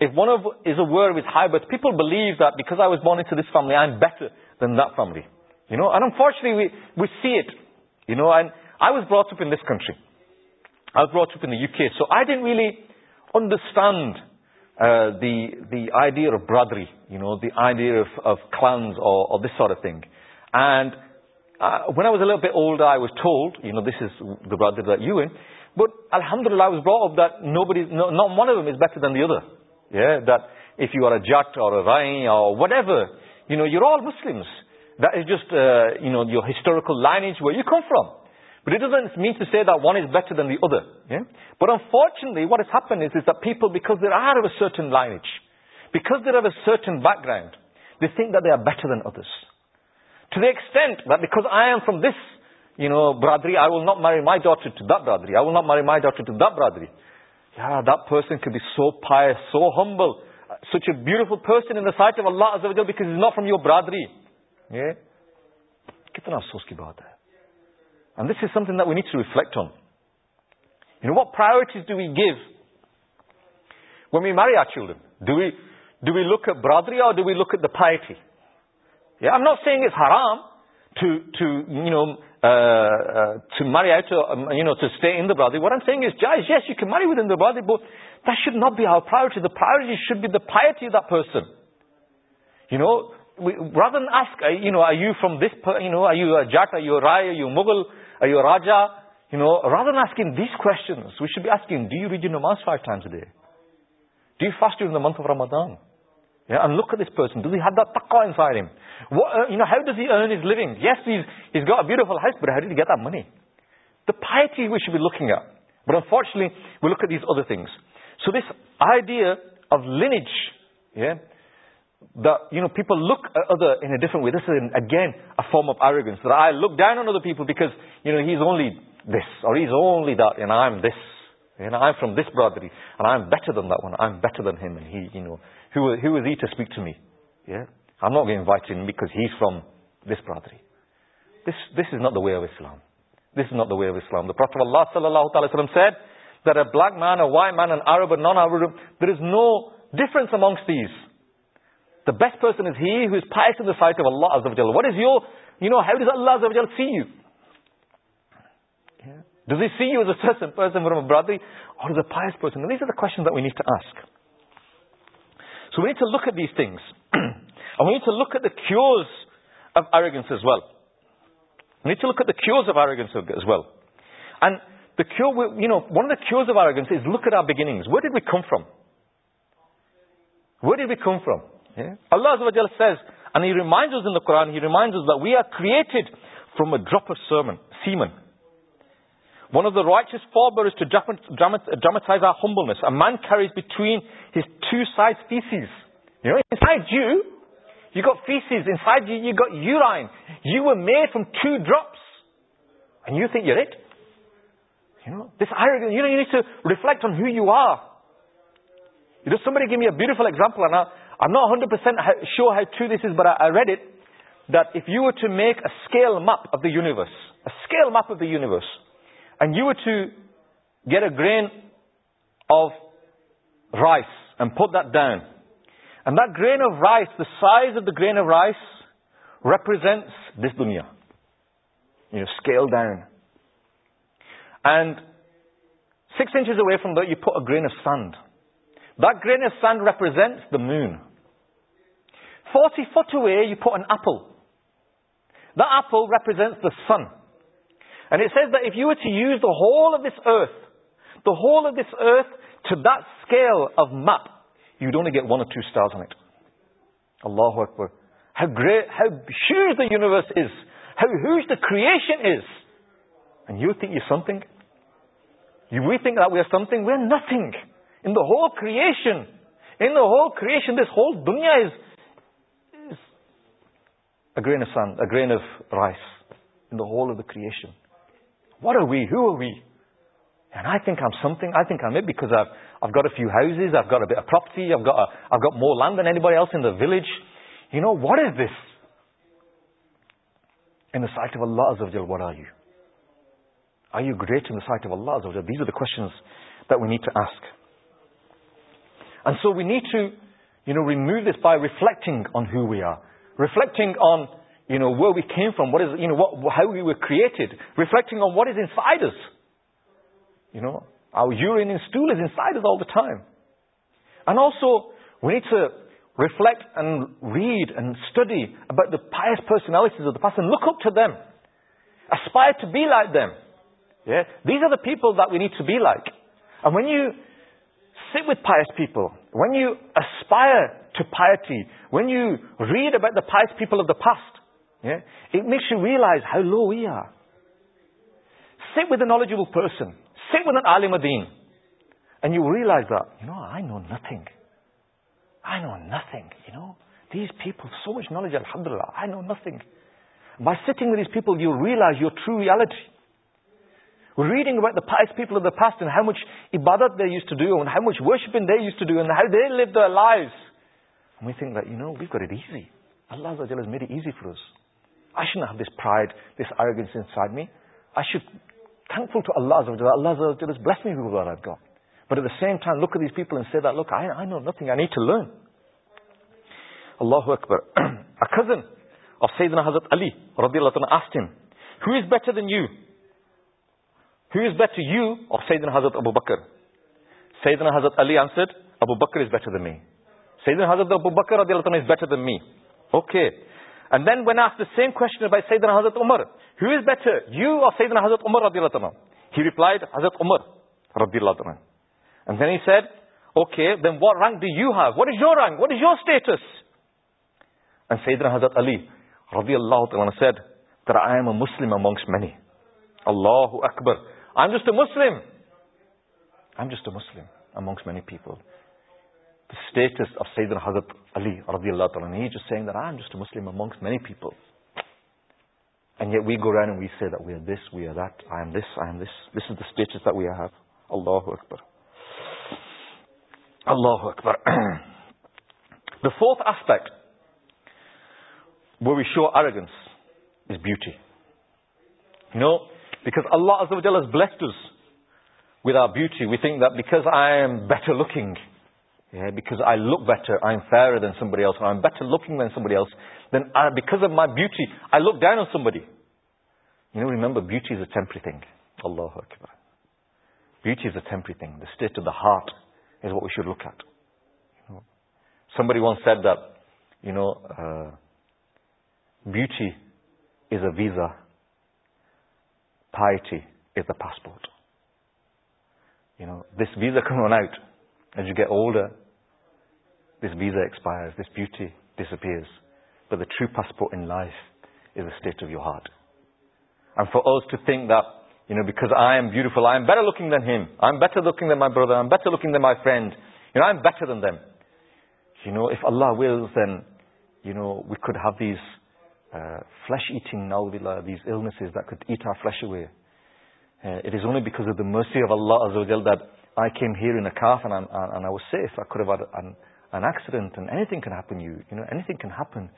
if one of is a of with high birth, people believe that because I was born into this family, I'm better than that family. You know, and unfortunately we, we see it. You know, and I was brought up in this country. I was brought up in the UK. So I didn't really understand uh, the, the idea of bradri. You know, the idea of, of clans or, this sort of thing. And uh, when I was a little bit older, I was told, you know, this is the brother that you in. But alhamdulillah, I was brought up that nobody, not one of them is better than the other. Yeah, that if you are a Jatt or a Rai or whatever, you know, you're all Muslims. That is just, uh, you know, your historical lineage, where you come from. But it doesn't mean to say that one is better than the other. But unfortunately, what has happened is, that people, because they are of a certain lineage, because they have a certain background, they think that they are better than others. To the extent that because I am from this, you know, bradri, I will not marry my daughter to that brother. I will not marry my daughter to that brother. Yeah, that person could be so pious, so humble, uh, such a beautiful person in the sight of Allah because he's not from your bradri. Yeah? Kitna afsos ki baat. And this is something that we need to reflect on. You know, what priorities do we give when we marry our children? Do we, do we look at bradri or do we look at the piety? Yeah, I'm not saying it's haram to, to you know, uh, uh, to marry out, or um, you know, to stay in the bradri. What I'm saying is, Jai, yes, you can marry within the bradri, but that should not be our priority. The priority should be the piety of that person. You know, rather than ask, you know, are you from this, you know, are you a Jat, are you a Rai, are you a Mughal, are you a Raja? You know, rather than asking these questions, we should be asking, do you read your namaz five times a day? Do you fast during the month of Ramadan? And look at this person. Does he have that taqwa inside him? Uh, you know, how does he earn his living? Yes, he's, he's got a beautiful house, but how did he get that money? The piety we should be looking at. But unfortunately, we look at these other things. So this idea of lineage, yeah, that, you know, people look at other in a different way. This is, again, a form of arrogance. That I look down on other people because, you know, he's only this or he's only that and I'm this. and I'm from this brotherhood and I'm better than that one. I'm better than him and he, you know. Who, who is he to speak to me? Yeah? I'm not going to invite him because he's from this brotherhood. This, this is not the way of Islam. This is not the way of Islam. The Prophet Allah sallallahu alayhi wa sallam said that a black man, a white man, an Arab, a non-Arab, there is no difference amongst these the best person is he who is pious in the sight of Allah Azza wa Jal. What is your, you know, how does Allah Azza wa Jal see you? Does he see you as a certain person from a brother or as a pious person? And these are the questions that we need to ask. So we need to look at these things. and we need to look at the cures of arrogance as well. We need to look at the cures of arrogance as well. And the cure, you know, one of the cures of arrogance is look at our beginnings. Where did we come from? Where did we come from? allah says, And he reminds us in the Quran, he reminds us that we are created from a drop of sermon, semen. One of the righteous forebears to dramatize our humbleness. A man carries between his two sides feces. You know, inside you, you got feces. Inside you, you got urine. You were made from two drops. And you think you're it. You know, this arrogance, you know, you need to reflect on who you are. You know, somebody give me a beautiful example and I, I'm not 100% sure how true this is, but I, I read it that if you were to make a scale map of the universe, a scale map of the universe, and you were to get a grain of rice and put that down, and that grain of rice, the size of the grain of rice, represents this dunya. You know, scale down. And six inches away from that, you put a grain of sand. That grain of sand represents the moon. 40 foot away, you put an apple. That apple represents the sun. And it says that if you were to use the whole of this earth, the whole of this earth to that scale of map, you'd only get one or two stars on it. Allahu Akbar. How great, how huge the universe is, how huge the creation is. And you think you're something? We think that we are something, we're. Nothing. In the whole creation, in the whole creation, this whole dunya is a grain of sand, a grain of rice. In the whole of the creation, what are we? Who are we? And I think I'm something. I think I'm it because I've, I've got a few houses, I've got a bit of property, I've got, a, I've got more land than anybody else in the village. You know, what is this? In the sight of Allah Azza wa Jal, what are you? Are you great in the sight of Allah Azza Jal? These are the questions that we need to ask. And so we need to, you know, remove this by reflecting on who we are. Reflecting on, you know, where we came from, what is, you know, what, how we were created. Reflecting on what is inside us. You know, our urine and stool is inside us all the time. And also, we need to reflect and read and study about the pious personalities of the past and look up to them. Aspire to be like them. Yeah? These are the people that we need to be like. And when you sit with pious people, when you aspire to piety, when you read about the pious people of the past, yeah, it makes you realize how low we are. Sit with a knowledgeable person, sit with an alim adin, and you realize that, you know, I know nothing. I know nothing, you know. These people, so much knowledge, alhamdulillah, I know nothing. By sitting with these people, you realize your true reality reading about the pious people of the past and how much ibadat they used to do and how much worshipping they used to do and how they lived their lives. And we think that, you know, we've got it easy. Allah has made it easy for us. I shouldn't have this pride, this arrogance inside me. I should be thankful to Allah. Allah has blessed me with what I've got. But at the same time, look at these people and say that, look, I, I know nothing. I need to learn. Allahu Akbar. A cousin of Sayyidina Hazrat Ali, radiallahu anhu, asked him, who is better than you? Who is better, you or Sayyidina Hazrat Abu Bakr? Sayyidina Hazrat Ali answered, Abu Bakr is better than me. Sayyidina Hazrat Abu Bakr is better than me. Okay. And then when asked the same question by Sayyidina Hazrat Umar, who is better, you or Sayyidina Hazrat Umar? He replied, Hazrat Umar. And then he said, okay, then what rank do you have? What is your rank? What is your status? And Sayyidina Hazrat Ali said, that I am a Muslim amongst many. Allahu Akbar. I'm just a Muslim. I'm just a Muslim amongst many people. The status of Sayyidina Hazrat Ali radiallahu ta'ala, and is just saying that I'm just a Muslim amongst many people. And yet we go around and we say that we are this, we are that, I am this, I am this. This is the status that we have. Allah Akbar. Allah Akbar. the fourth aspect where we show arrogance is beauty. You know, because Allah has blessed us with our beauty. We think that because I am better looking, because I look better, I'm fairer than somebody else, or I'm better looking than somebody else, then because of my beauty, I look down on somebody. You know, remember, beauty is a temporary thing. Allah Akbar. Beauty is a temporary thing. The state of the heart is what we should look at. Somebody once said that, you know, uh, beauty is a visa piety is the passport. You know, this visa can run out. As you get older, this visa expires, this beauty disappears. But the true passport in life is the state of your heart. And for us to think that, you know, because I am beautiful, I am better looking than him, I'm better looking than my brother, I'm better looking than my friend, you know, I'm better than them. You know, if Allah wills, then, you know, we could have these flush eating now these illnesses that could eat are flush away it is of because of the mercy of Allah that I came here in a car and I was safe. I could have had an accident and anything can happen you. You know anything can happen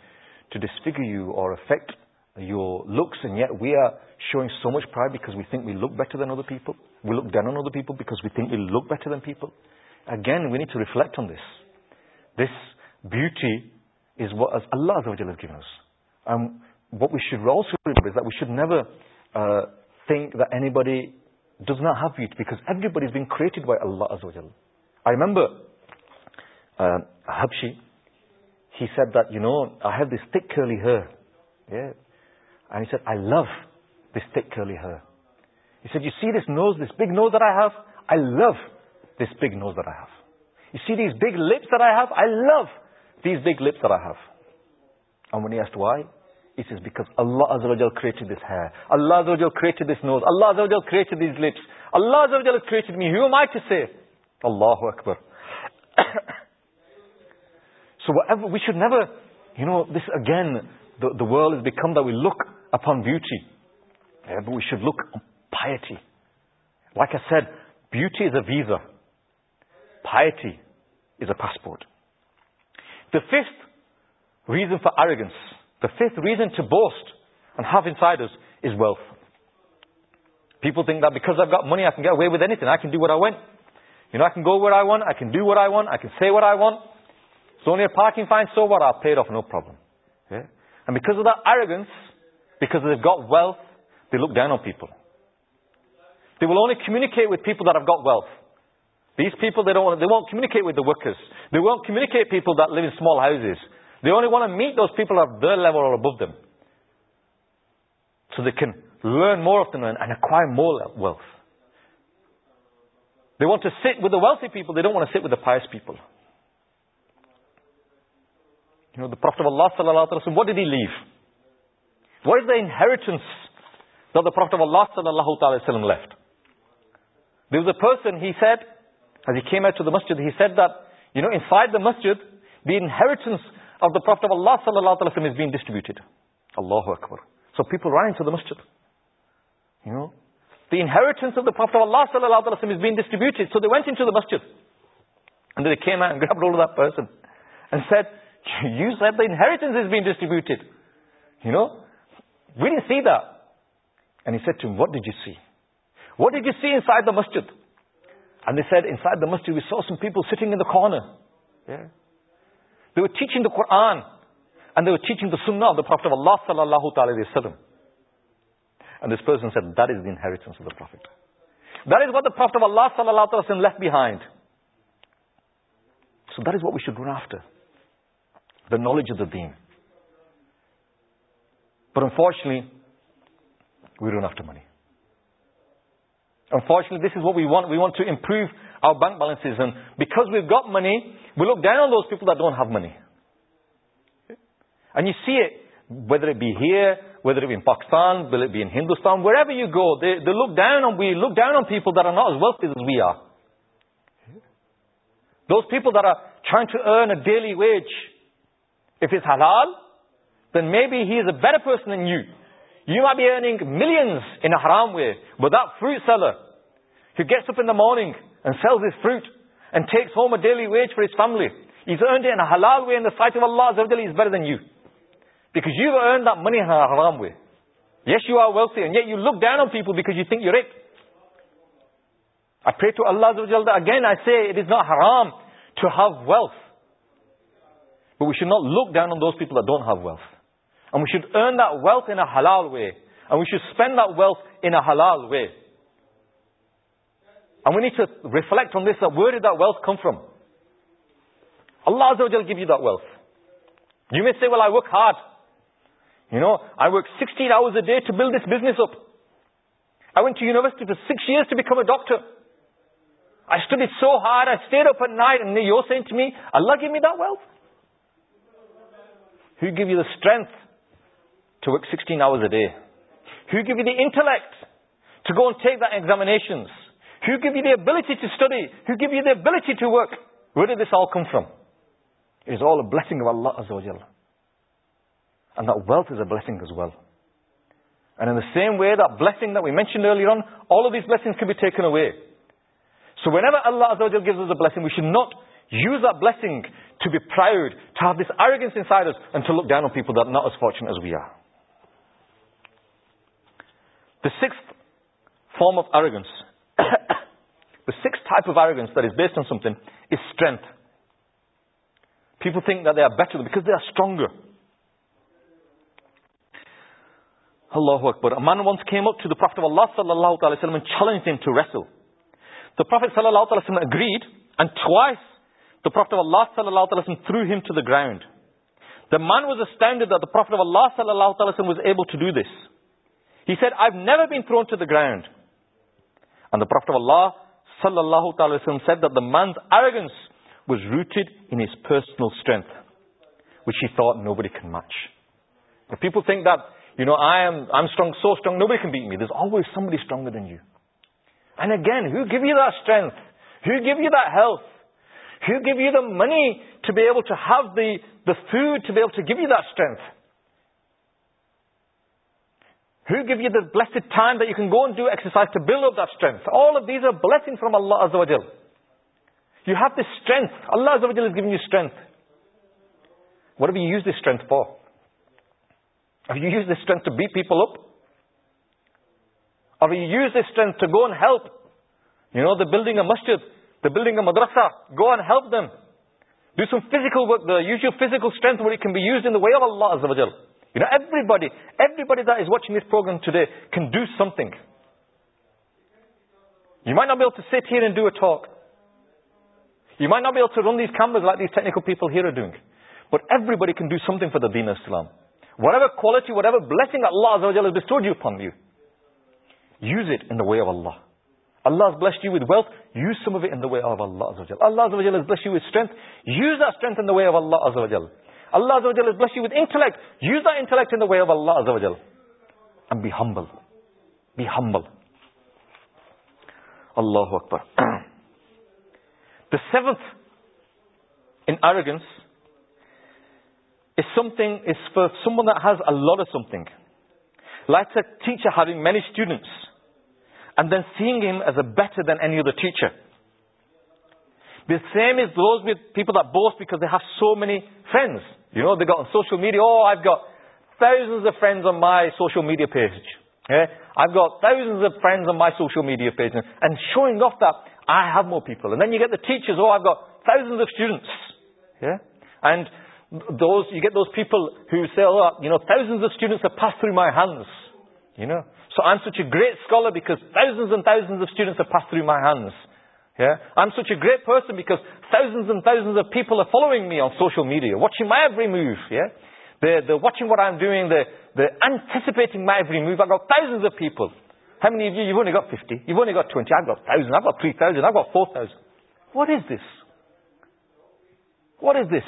to disfigure you or affect your looks. And yet we are showing so much pride because we think we look better than other people. We look down on other people because we think we look better than people. Again we need to reflect on this. This beauty is what Allah has given us. And what we should also remember is that we should never uh, think that anybody does not have beauty because everybody is being created by Allah Azza wa Jal. I remember uh, Habshi, he said that, you know, I have this thick curly hair. Yeah. And he said, I love this thick curly hair. He said, you see this nose, this big nose that I have? I love this big nose that I have. You see these big lips that I have? I love these big lips that I have. And when he asked why, it is because Allah Azza wa created this hair. Allah Azza wa created this nose. Allah Azza wa created these lips. Allah Azza wa created me. Who am I to say? Allahu Akbar. so whatever, we should never, you know, this again, the, the world has become that we look upon beauty. Yeah, but we should look on piety. Like I said, beauty is a visa. Piety is a passport. The fifth reason for arrogance the fifth reason to boast and have insiders is wealth. People think that because I've got money, I can get away with anything. I can do what I want. You know, I can go where I want. I can do what I want. I can say what I want. It's only a parking fine. So what? I'll pay it off. No problem. And because of that arrogance, because they've got wealth, they look down on people. They will only communicate with people that have got wealth. These people, they, don't want, they won't communicate with the workers. They won't communicate people that live in small houses. They only want to meet those people of their level or above them. So they can learn more of them and acquire more wealth. They want to sit with the wealthy people, they don't want to sit with the pious people. You know, the Prophet of Allah sallallahu alayhi wa what did he leave? What is the inheritance that the Prophet of Allah sallallahu alayhi wa left? There was a person, he said, as he came out to the masjid, he said that, you know, inside the masjid, the inheritance of the Prophet of Allah sallallahu alayhi wa sallam is being distributed. Allahu Akbar. So people ran into the masjid. You know, the inheritance of the Prophet of Allah sallallahu alayhi wa sallam is being distributed. So they went into the masjid. And then they came out and grabbed hold of that person and said, you said the inheritance is being distributed. You know, we didn't see that. And he said to him, what did you see? What did you see inside the masjid? And they said, inside the masjid we saw some people sitting in the corner. Yeah. They were teaching the Quran and they were teaching the Sunnah of the Prophet of Allah sallallahu alayhi wa And this person said, that is the inheritance of the Prophet. That is what the Prophet of Allah sallallahu alayhi wa left behind. So that is what we should run after. The knowledge of the deen. But unfortunately, we run after money. Unfortunately, this is what we want. We want to improve our bank balances. And because we've got money, we look down on those people that don't have money. And you see it, whether it be here, whether it be in Pakistan, whether it be in Hindustan, wherever you go, they, they look down on, we look down on people that are not as wealthy as we are. Those people that are trying to earn a daily wage. If it's halal, then maybe he is a better person than you. You might be earning millions in a haram way, but that fruit seller who gets up in the morning and sells his fruit and takes home a daily wage for his family, he's earned it in a halal way in the sight of Allah, he's better than you. Because you've earned that money in a haram way. Yes, you are wealthy, and yet you look down on people because you think you're rich. I pray to Allah that again I say it is not haram to have wealth. But we should not look down on those people that don't have wealth. And we should earn that wealth in a halal way. And we should spend that wealth in a halal way. And we need to reflect on this that where did that wealth come from? Allah Azza wa give you that wealth. You may say, well, I work hard. You know, I work 16 hours a day to build this business up. I went to university for six years to become a doctor. I studied so hard, I stayed up at night, and you're saying to me, Allah gave me that wealth. Who give you the strength to work 16 hours a day? Who give you the intellect to go and take that examinations? Who give you the ability to study? Who give you the ability to work? Where did this all come from? It is all a blessing of Allah Azza wa Jalla. And that wealth is a blessing as well. And in the same way, that blessing that we mentioned earlier on, all of these blessings can be taken away. So whenever Allah Azza wa Jalla gives us a blessing, we should not use that blessing to be proud, to have this arrogance inside us, and to look down on people that are not as fortunate as we are. The sixth form of arrogance, the sixth type of arrogance that is based on something is strength. People think that they are better because they are stronger. Allahu Akbar. A man once came up to the Prophet of Allah sallallahu and challenged him to wrestle. The Prophet sallallahu alayhi agreed and twice the Prophet of Allah sallallahu threw him to the ground. The man was astounded that the Prophet of Allah sallallahu was able to do this. He said, I've never been thrown to the ground. And the Prophet of Allah sallallahu ta'ala said that the man's arrogance was rooted in his personal strength, which he thought nobody can match. If people think that, you know, I am, I'm strong, so strong, nobody can beat me. There's always somebody stronger than you. And again, who give you that strength? Who give you that health? Who give you the money to be able to have the, the food to be able to give you that strength? Who give you the blessed time that you can go and do exercise to build up that strength. All of these are blessings from Allah Azza wa Jal. You have this strength. Allah Azza wa Jal you strength. What have you used this strength for? Have you used this strength to beat people up? Have you used this strength to go and help? You know, the building a masjid. the building a madrasa. Go and help them. Do some physical work, Use your physical strength where it can be used in the way of Allah Azza wa Jal. You know, everybody, everybody that is watching this program today can do something. You might not be able to sit here and do a talk. You might not be able to run these cameras like these technical people here are doing. But everybody can do something for the deen of Islam. Whatever quality, whatever blessing Allah has bestowed you upon you, use it in the way of Allah. Allah has blessed you with wealth, use some of it in the way of Allah. Allah has blessed you with strength, use that strength in the way of Allah. Allah Azza wa Jal has blessed you with intellect. Use that intellect in the way of Allah Azza wa Jal. And be humble. Be humble. Allahu Akbar. the seventh in arrogance is something, is for someone that has a lot of something. Like a teacher having many students and then seeing him as a better than any other teacher. The same is those with people that boast because they have so many friends. You know, they got on social media, oh, I've got thousands of friends on my social media page. Yeah? I've got thousands of friends on my social media page. And, and showing off that I have more people. And then you get the teachers, oh, I've got thousands of students. Yeah? And those, you get those people who say, oh, you know, thousands of students have passed through my hands. You know? So I'm such a great scholar because thousands and thousands of students have passed through my hands. I'm such a great person because thousands and thousands of people are following me on social media, watching my every move. Yeah? They're, they're watching what I'm doing, they're, they're anticipating my every move. I've got thousands of people. How many of you? You've only got 50, you've only got 20, I've got 1,000, I've got 3,000, I've got 4,000. What is this? What is this?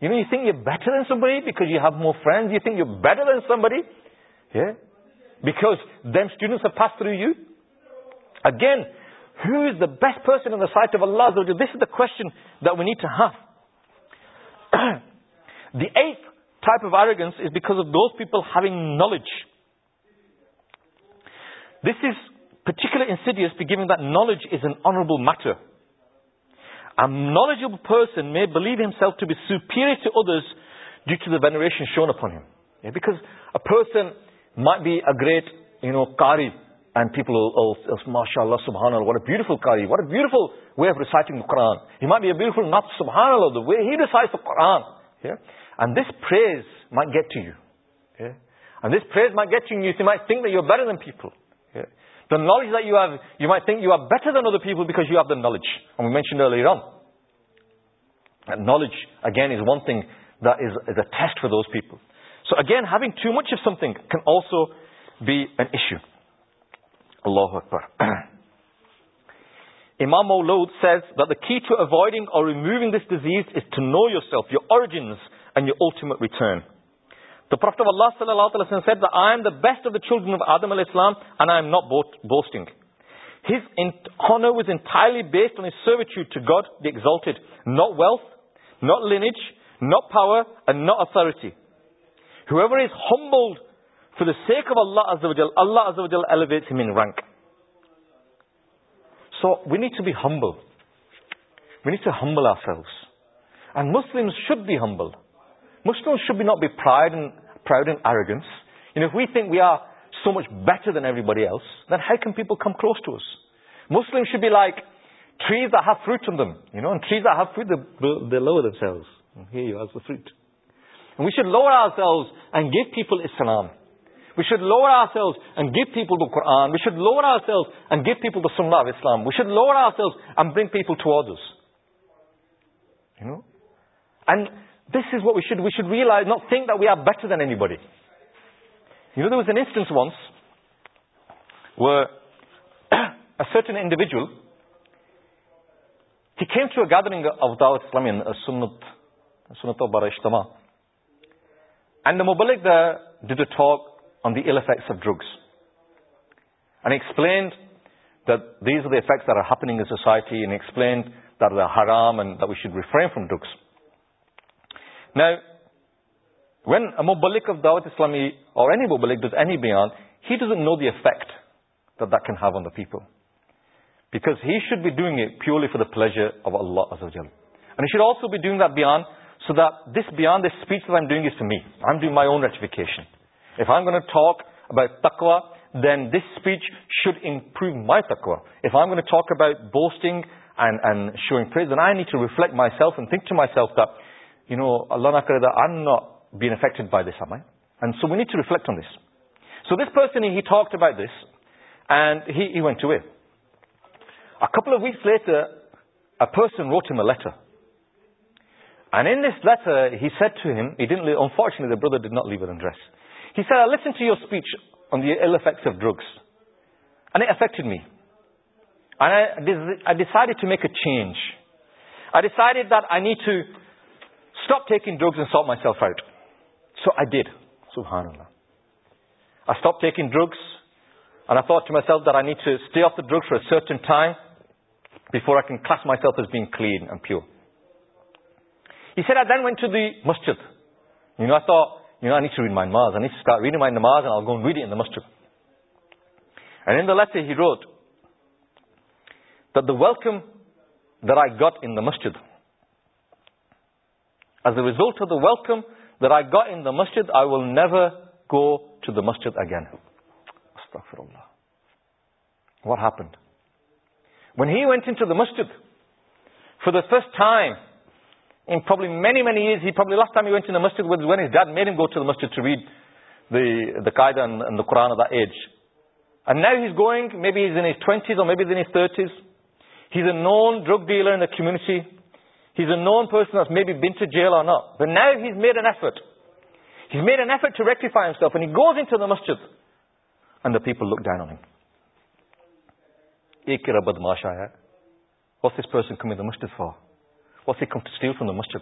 You know, you think you're better than somebody because you have more friends, you think you're better than somebody. Yeah? Because them students have passed through you. Again, who is the best person in the sight of Allah? This is the question that we need to have. the eighth type of arrogance is because of those people having knowledge. This is particularly insidious given that knowledge is an honorable matter. A knowledgeable person may believe himself to be superior to others due to the veneration shown upon him. Yeah, because a person might be a great, you know, qari, and people ماشاء اللہ سبحان اللہ what What a beautiful beautiful way of reciting Quran he might be beautiful not سبحان اللہ the way he recites the Quran. Yeah? and this praise might get to you. Yeah? and this praise might get to you you might think that you're better than people. Yeah? the knowledge that you have you might think you are better than other people because you have the knowledge. And we mentioned earlier on that knowledge again is one thing that is, is a test for those people. So again having too much of something can also be an issue. Allahu Akbar. Imam مولود says that the key to avoiding or removing this disease is to know your your your origins and your ultimate The Prophet of Allah said that I am the best of the children of Adam al-Islam, and I am not boasting. His honor was entirely based on his servitude to God the exalted, not wealth, not lineage, not power and not authority. Whoever is humbled for the sake of Allah Azza wa Allah Azza wa elevates him in rank. So we need to be humble. We need to humble ourselves. And Muslims should be humble. Muslims should be not be pride and, proud and arrogance. You know, if we think we are so much better than everybody else, then how can people come close to us? Muslims should be like trees that have fruit on them. You know, and trees that have fruit, they, they lower themselves. Here you have the fruit. And we should lower ourselves and give people Islam. We should lower ourselves and give people the Quran. We should lower ourselves and give people the Sunnah of Islam. We should lower ourselves and bring people towards us. You know? And this is what we should, we should realize, not think that we are better than anybody. You know, there was an instance once where a certain individual, he came to a gathering of Dawat Islami in a Sunnat, Sunnat al-Bara Ijtima. And the Muballigh there did a talk on the ill effects of drugs. And explained that these are the effects that are happening in society and explained that they're haram and that we should refrain from drugs. Now, when a muballigh of Dawat Islami or any muballigh does any bayan, he doesn't know the effect that that can have on the people. Because he should be doing it purely for the pleasure of Allah Azzawajal. And he should also be doing that bayan so that this bayan, this speech that I'm doing is for me. I'm doing my own rectification. If I'm going to talk about taqwa, then this speech should improve my taqwa. If I'm going to talk about boasting and, and showing praise, then I need to reflect myself and think to myself that, you know, Allah that I'm not being affected by this, am I? And so we need to reflect on this. So this person, he talked about this and he, he went away. A couple of weeks later, a person wrote him a letter. And in this letter, he said to him, he didn't, leave, unfortunately, the brother did not leave an address. He said, I listened to your speech on the ill effects of drugs. And it affected me. And I, I decided to make a change. I decided that I need to stop taking drugs and sort myself out. So I did. Subhanallah. I stopped taking drugs. And I thought to myself that I need to stay off the drugs for a certain time before I can class myself as being clean and pure. He said, I then went to the masjid. You know, I thought, you know, I need to read my namaz. I need to start reading my namaz and I'll go and read it in the masjid. And in the letter he wrote that the welcome that I got in the masjid, as a result of the welcome that I got in the masjid, I will never go to the masjid again. Astaghfirullah. What happened? When he went into the masjid for the first time, in probably many, many years, he probably, last time he went to the masjid was when his dad made him go to the mosque to read the, the and, the Quran at that age. And now he's going, maybe he's in his 20s or maybe he's in his 30s. He's a known drug dealer in the community. He's a known person that's maybe been to jail or not. But now he's made an effort. He's made an effort to rectify himself and he goes into the mosque. and the people look down on him. What's this person coming to the masjid for? What's he come to steal from the masjid?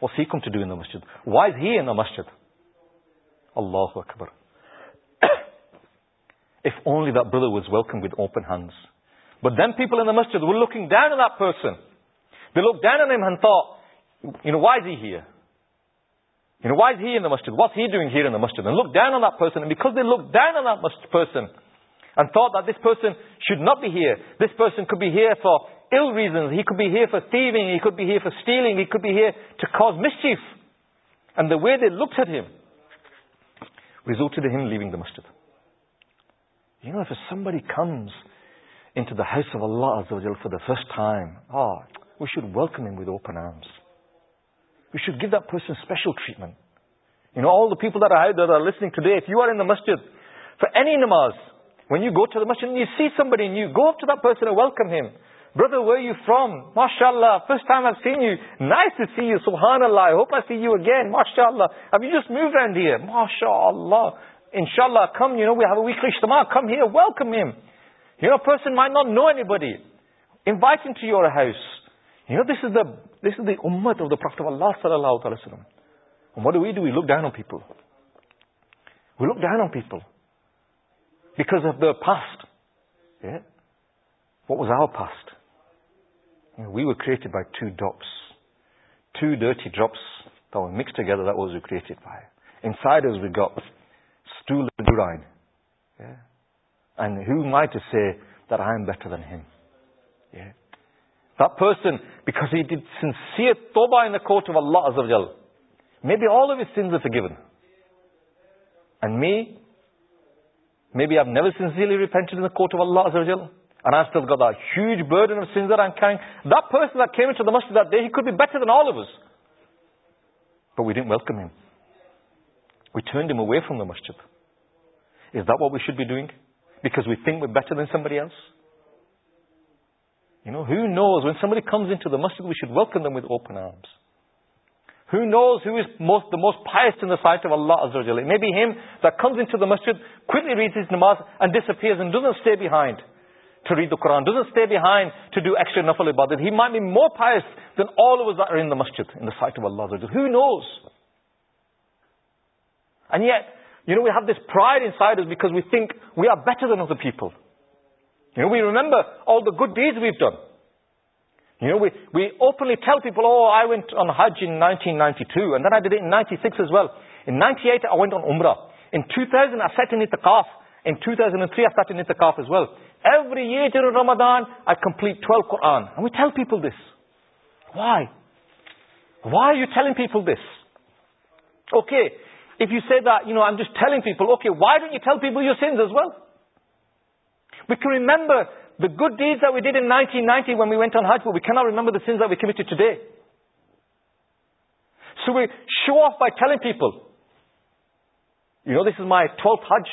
What's he come to do in the masjid? Why is he in the masjid? Allahu Akbar. If only that brother was welcomed with open hands. But then people in the masjid were looking down on that person. They looked down on him and thought, you know, why is he here? You know, why is he in the masjid? What's he doing here in the masjid? And looked down on that person. And because they looked down on that person and thought that this person should not be here, this person could be here for ill reasons. He could be here for thieving, he could be here for stealing, he could be here to cause mischief. And the way they looked at him resulted in him leaving the masjid. You know, if somebody comes into the house of Allah Azza for the first time, ah, oh, we should welcome him with open arms. We should give that person special treatment. You know, all the people that are out there that are listening today, if you are in the masjid for any namaz, when you go to the masjid and you see somebody and you go up to that person and welcome him. Brother, where are you from? MashaAllah, first time I've seen you. Nice to see you. SubhanAllah, I hope I see you again. MashaAllah, have you just moved around here? MashaAllah. Inshallah, come, you know, we have a weekly ijtima. Come here, welcome him. You know, a person might not know anybody. Invite him to your house. You know, this is the, this is the ummah of the Prophet of Allah sallallahu alayhi wa sallam. And what do we do? We look down on people. We look down on people. Because of their past. Yeah? What was our past? We were created by two drops. Two dirty drops that were mixed together, that was we created by. Inside us we got stool and urine. And who am I to say that I am better than him? That person, because he did sincere tawbah in the court of Allah Azzawajal, maybe all of his sins are forgiven. And me, maybe I've never sincerely repented in the court of Allah Azzawajal. And I still got that huge burden of sins that I'm carrying. That person that came into the masjid that day, he could be better than all of us. But we didn't welcome him. We turned him away from the masjid. Is that what we should be doing? Because we think we're better than somebody else? You know, who knows? When somebody comes into the masjid, we should welcome them with open arms. Who knows who is most, the most pious in the sight of Allah Azza wa It may be him that comes into the masjid, quickly reads his namaz and disappears and doesn't stay behind to read the Quran, doesn't stay behind to do extra nafal ibadat. He might be more pious than all of us that are in the masjid, in the sight of Allah. Who knows? And yet, you know, we have this pride inside us because we think we are better than other people. You know, we remember all the good deeds we've done. You know, we, we openly tell people, oh, I went on Hajj in 1992, and then I did it in 96 as well. In 98, I went on Umrah. In 2000, I sat in Itikaf. In 2003, I sat in Itikaf as well. Every year during Ramadan, I complete 12 Qur'an. And we tell people this. Why? Why are you telling people this? Okay, if you say that, you know, I'm just telling people, okay, why don't you tell people your sins as well? We can remember the good deeds that we did in 1990 when we went on Hajj, but we cannot remember the sins that we committed today. So we show off by telling people, you know, this is my 12th Hajj.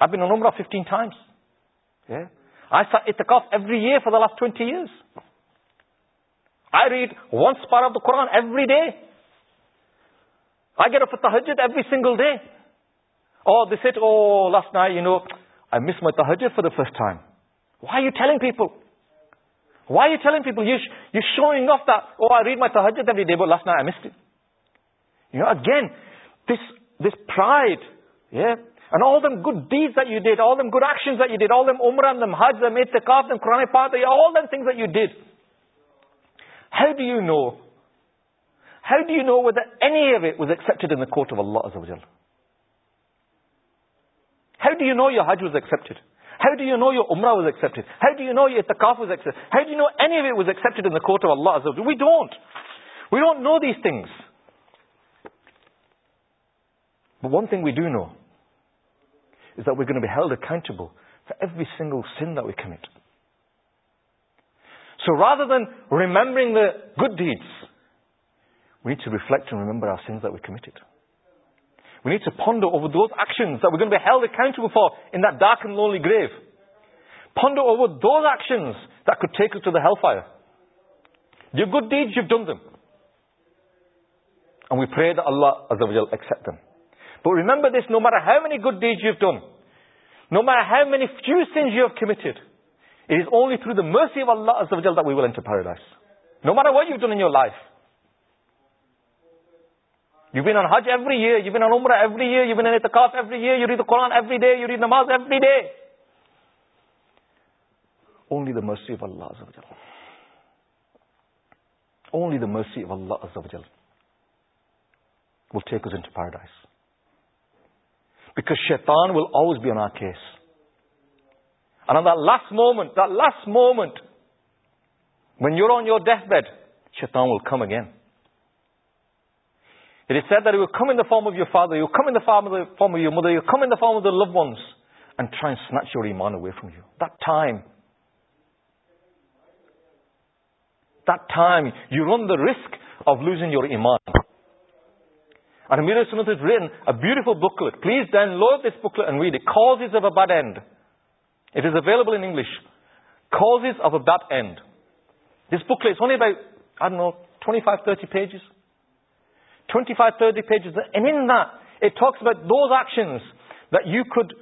I've been on Umrah 15 times. Yeah. I saw itikaf every year for the last 20 years. I read once part of the Quran every day. I get up for the Hajj every single day. Oh, they said, oh, last night, you know, I missed my Hajj for the first time. Why are you telling people? Why are you telling people? You sh you're showing off that, oh, I read my Hajj every day, but last night I missed it. You know, again, this, this pride, yeah, and all them good deeds that you did, all them good actions that you did, all them umrah and them hajj, them itikaf, them Quran Pata, all them things that you did. How do you know? How do you know whether any of it was accepted in the court of Allah Azza wa How do you know your hajj was accepted? How do you know your umrah was accepted? How do you know your itikaf was accepted? How do you know any of it was accepted in the court of Allah Azza wa We don't. We don't know these things. But one thing we do know is that we're going to be held accountable for every single sin that we commit. So rather than remembering the good deeds, we need to reflect and remember our sins that we committed. We need to ponder over those actions that we're going to be held accountable for in that dark and lonely grave. Ponder over those actions that could take us to the hellfire. Your good deeds, you've done them. And we pray that Allah Azza wa accept them. But remember this, no matter how many good deeds you've done, no matter how many few sins you have committed, it is only through the mercy of Allah Azza that we will enter paradise. No matter what you've done in your life. You've been on Hajj every year, you've been on Umrah every year, you've been in Itikaf every year, you read the Quran every day, you read Namaz every day. Only the mercy of Allah Azza Only the mercy of Allah Azza will take us into paradise because shaitan will always be on our case. And on that last moment, that last moment, when you're on your deathbed, shaitan will come again. It is said that he will come in the form of your father, he will come in the form of your mother, he will come in the form of the loved ones and try and snatch your iman away from you. That time, that time, you run the risk of losing your iman. And Amir Sunnat has written a beautiful booklet. Please download this booklet and read it. Causes of a Bad End. It is available in English. Causes of a Bad End. This booklet is only about, I don't know, 25, 30 pages. 25, 30 pages. And in that, it talks about those actions that you could,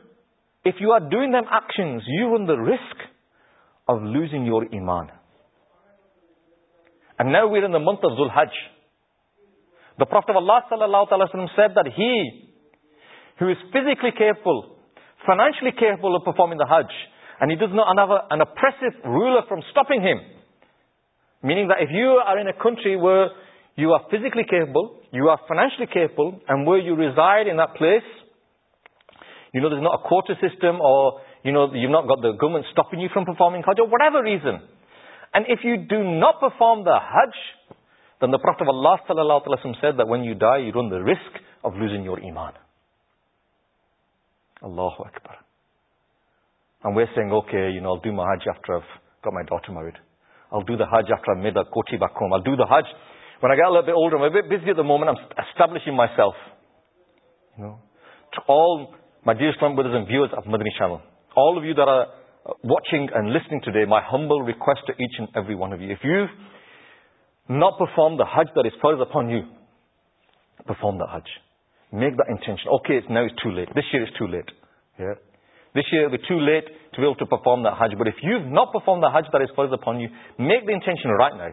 if you are doing them actions, you run the risk of losing your Iman. And now we're in the month of Zulhajj. The Prophet of Allah said that he who is physically capable, financially capable of performing the Hajj, and he does not have an oppressive ruler from stopping him, meaning that if you are in a country where you are physically capable, you are financially capable, and where you reside in that place, you know there's not a quota system, or you know you've not got the government stopping you from performing Hajj, or whatever reason. And if you do not perform the Hajj then the Prophet of Allah said that when you die, you run the risk of losing your iman. Allahu Akbar. And we're saying, okay, you know, I'll do my hajj after I've got my daughter married. I'll do the hajj after I've made that koti back home. I'll do the hajj. When I get a little bit older, I'm a bit busy at the moment, I'm establishing myself. You know, to all my dear Islam brothers and viewers of Madani channel, all of you that are watching and listening today, my humble request to each and every one of you. If you not perform the Hajj that is first upon you. Perform the Hajj. Make that intention. Okay, it's, now it's too late. This year it's too late. Yeah. This year it'll be too late to be able to perform that Hajj. But if you've not performed the Hajj that is first upon you, make the intention right now.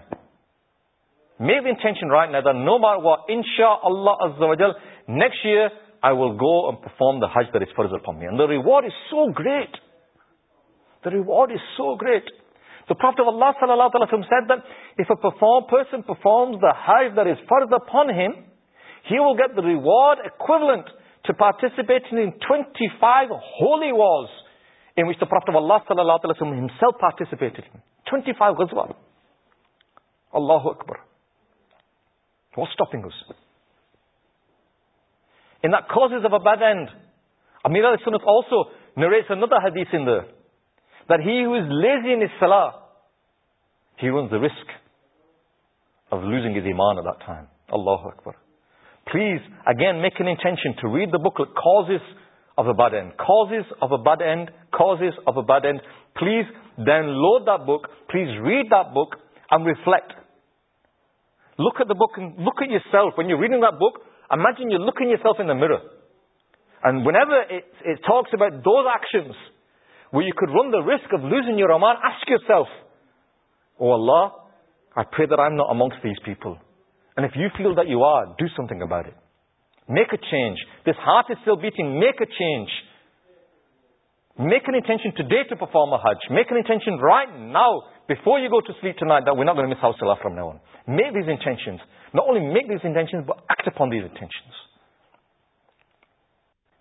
Make the intention right now that no matter what, inshaAllah azza wa jal, next year I will go and perform the Hajj that is first upon me. And the reward is so great. The reward is so great. The Prophet of Allah sallallahu alayhi wa said that if a perform, person performs the hajj that is farz upon him, he will get the reward equivalent to participating in 25 holy wars in which the Prophet of Allah sallallahu alayhi wa himself participated in. 25 ghazwa. Allahu Akbar. What's stopping us? And that causes of a bad end. Amir al-Sunnah also narrates another hadith in there that he who is lazy in his salah, he runs the risk of losing his iman at that time. Allahu Akbar. Please, again, make an intention to read the booklet, Causes of a Bad End. Causes of a Bad End. Causes of a Bad End. Please download that book. Please read that book and reflect. Look at the book and look at yourself. When you're reading that book, imagine you're looking yourself in the mirror. And whenever it, it talks about those actions, where you could run the risk of losing your iman, ask yourself, O Allah, I pray that I'm not amongst these people. And if you feel that you are, do something about it. Make a change. This heart is still beating. Make a change. Make an intention today to perform a Hajj. Make an intention right now, before you go to sleep tonight, that we're not going to miss House Salah from now on. Make these intentions. Not only make these intentions, but act upon these intentions.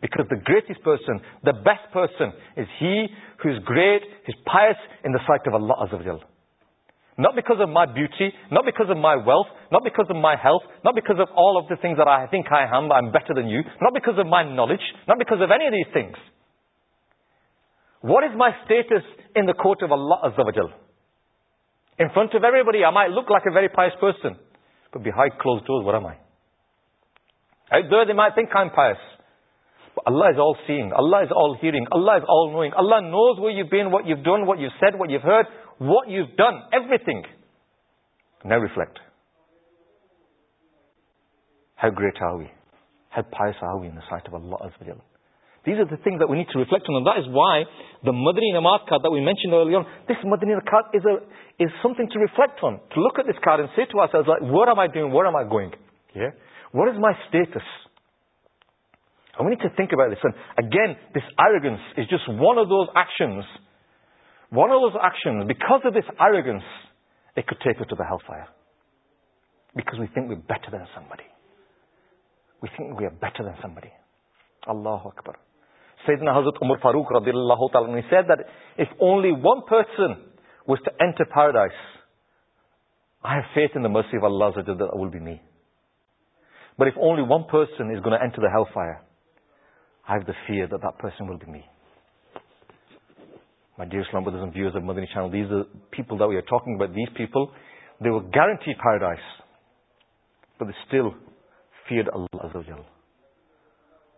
Because the greatest person, the best person, is he who is great, who is pious in the sight of Allah azza Azzawajal. Not because of my beauty, not because of my wealth, not because of my health, not because of all of the things that I think I am, I'm better than you, not because of my knowledge, not because of any of these things. What is my status in the court of Allah azza Azzawajal? In front of everybody, I might look like a very pious person, but behind closed doors, what am I? Out there, they might think I'm pious. Allah is all seeing, Allah is all hearing, Allah is all knowing. Allah knows where you've been, what you've done, what you've said, what you've heard, what you've done, everything. Now reflect. How great are we? How pious are we in the sight of Allah Azrael? These are the things that we need to reflect on. And that is why the Madani Inamaat card that we mentioned earlier on, this Madri card is, a, is something to reflect on. To look at this card and say to ourselves, like, what am I doing? Where am I going? Yeah? What is my status? And we need to think about this. And again, this arrogance is just one of those actions. One of those actions, because of this arrogance, it could take us to the hellfire. Because we think we're better than somebody. We think we are better than somebody. Allah Akbar. Sayyidina Hazrat Umar Farooq radiallahu ta'ala, he said that if only one person was to enter paradise, I have faith in the mercy of Allah that it will be me. But if only one person is going to enter the hellfire, I have the fear that that person will be me. My dear Islam brothers and viewers of Madani Channel, these are people that we are talking about. These people, they will guarantee paradise. But they still feared Allah Azza wa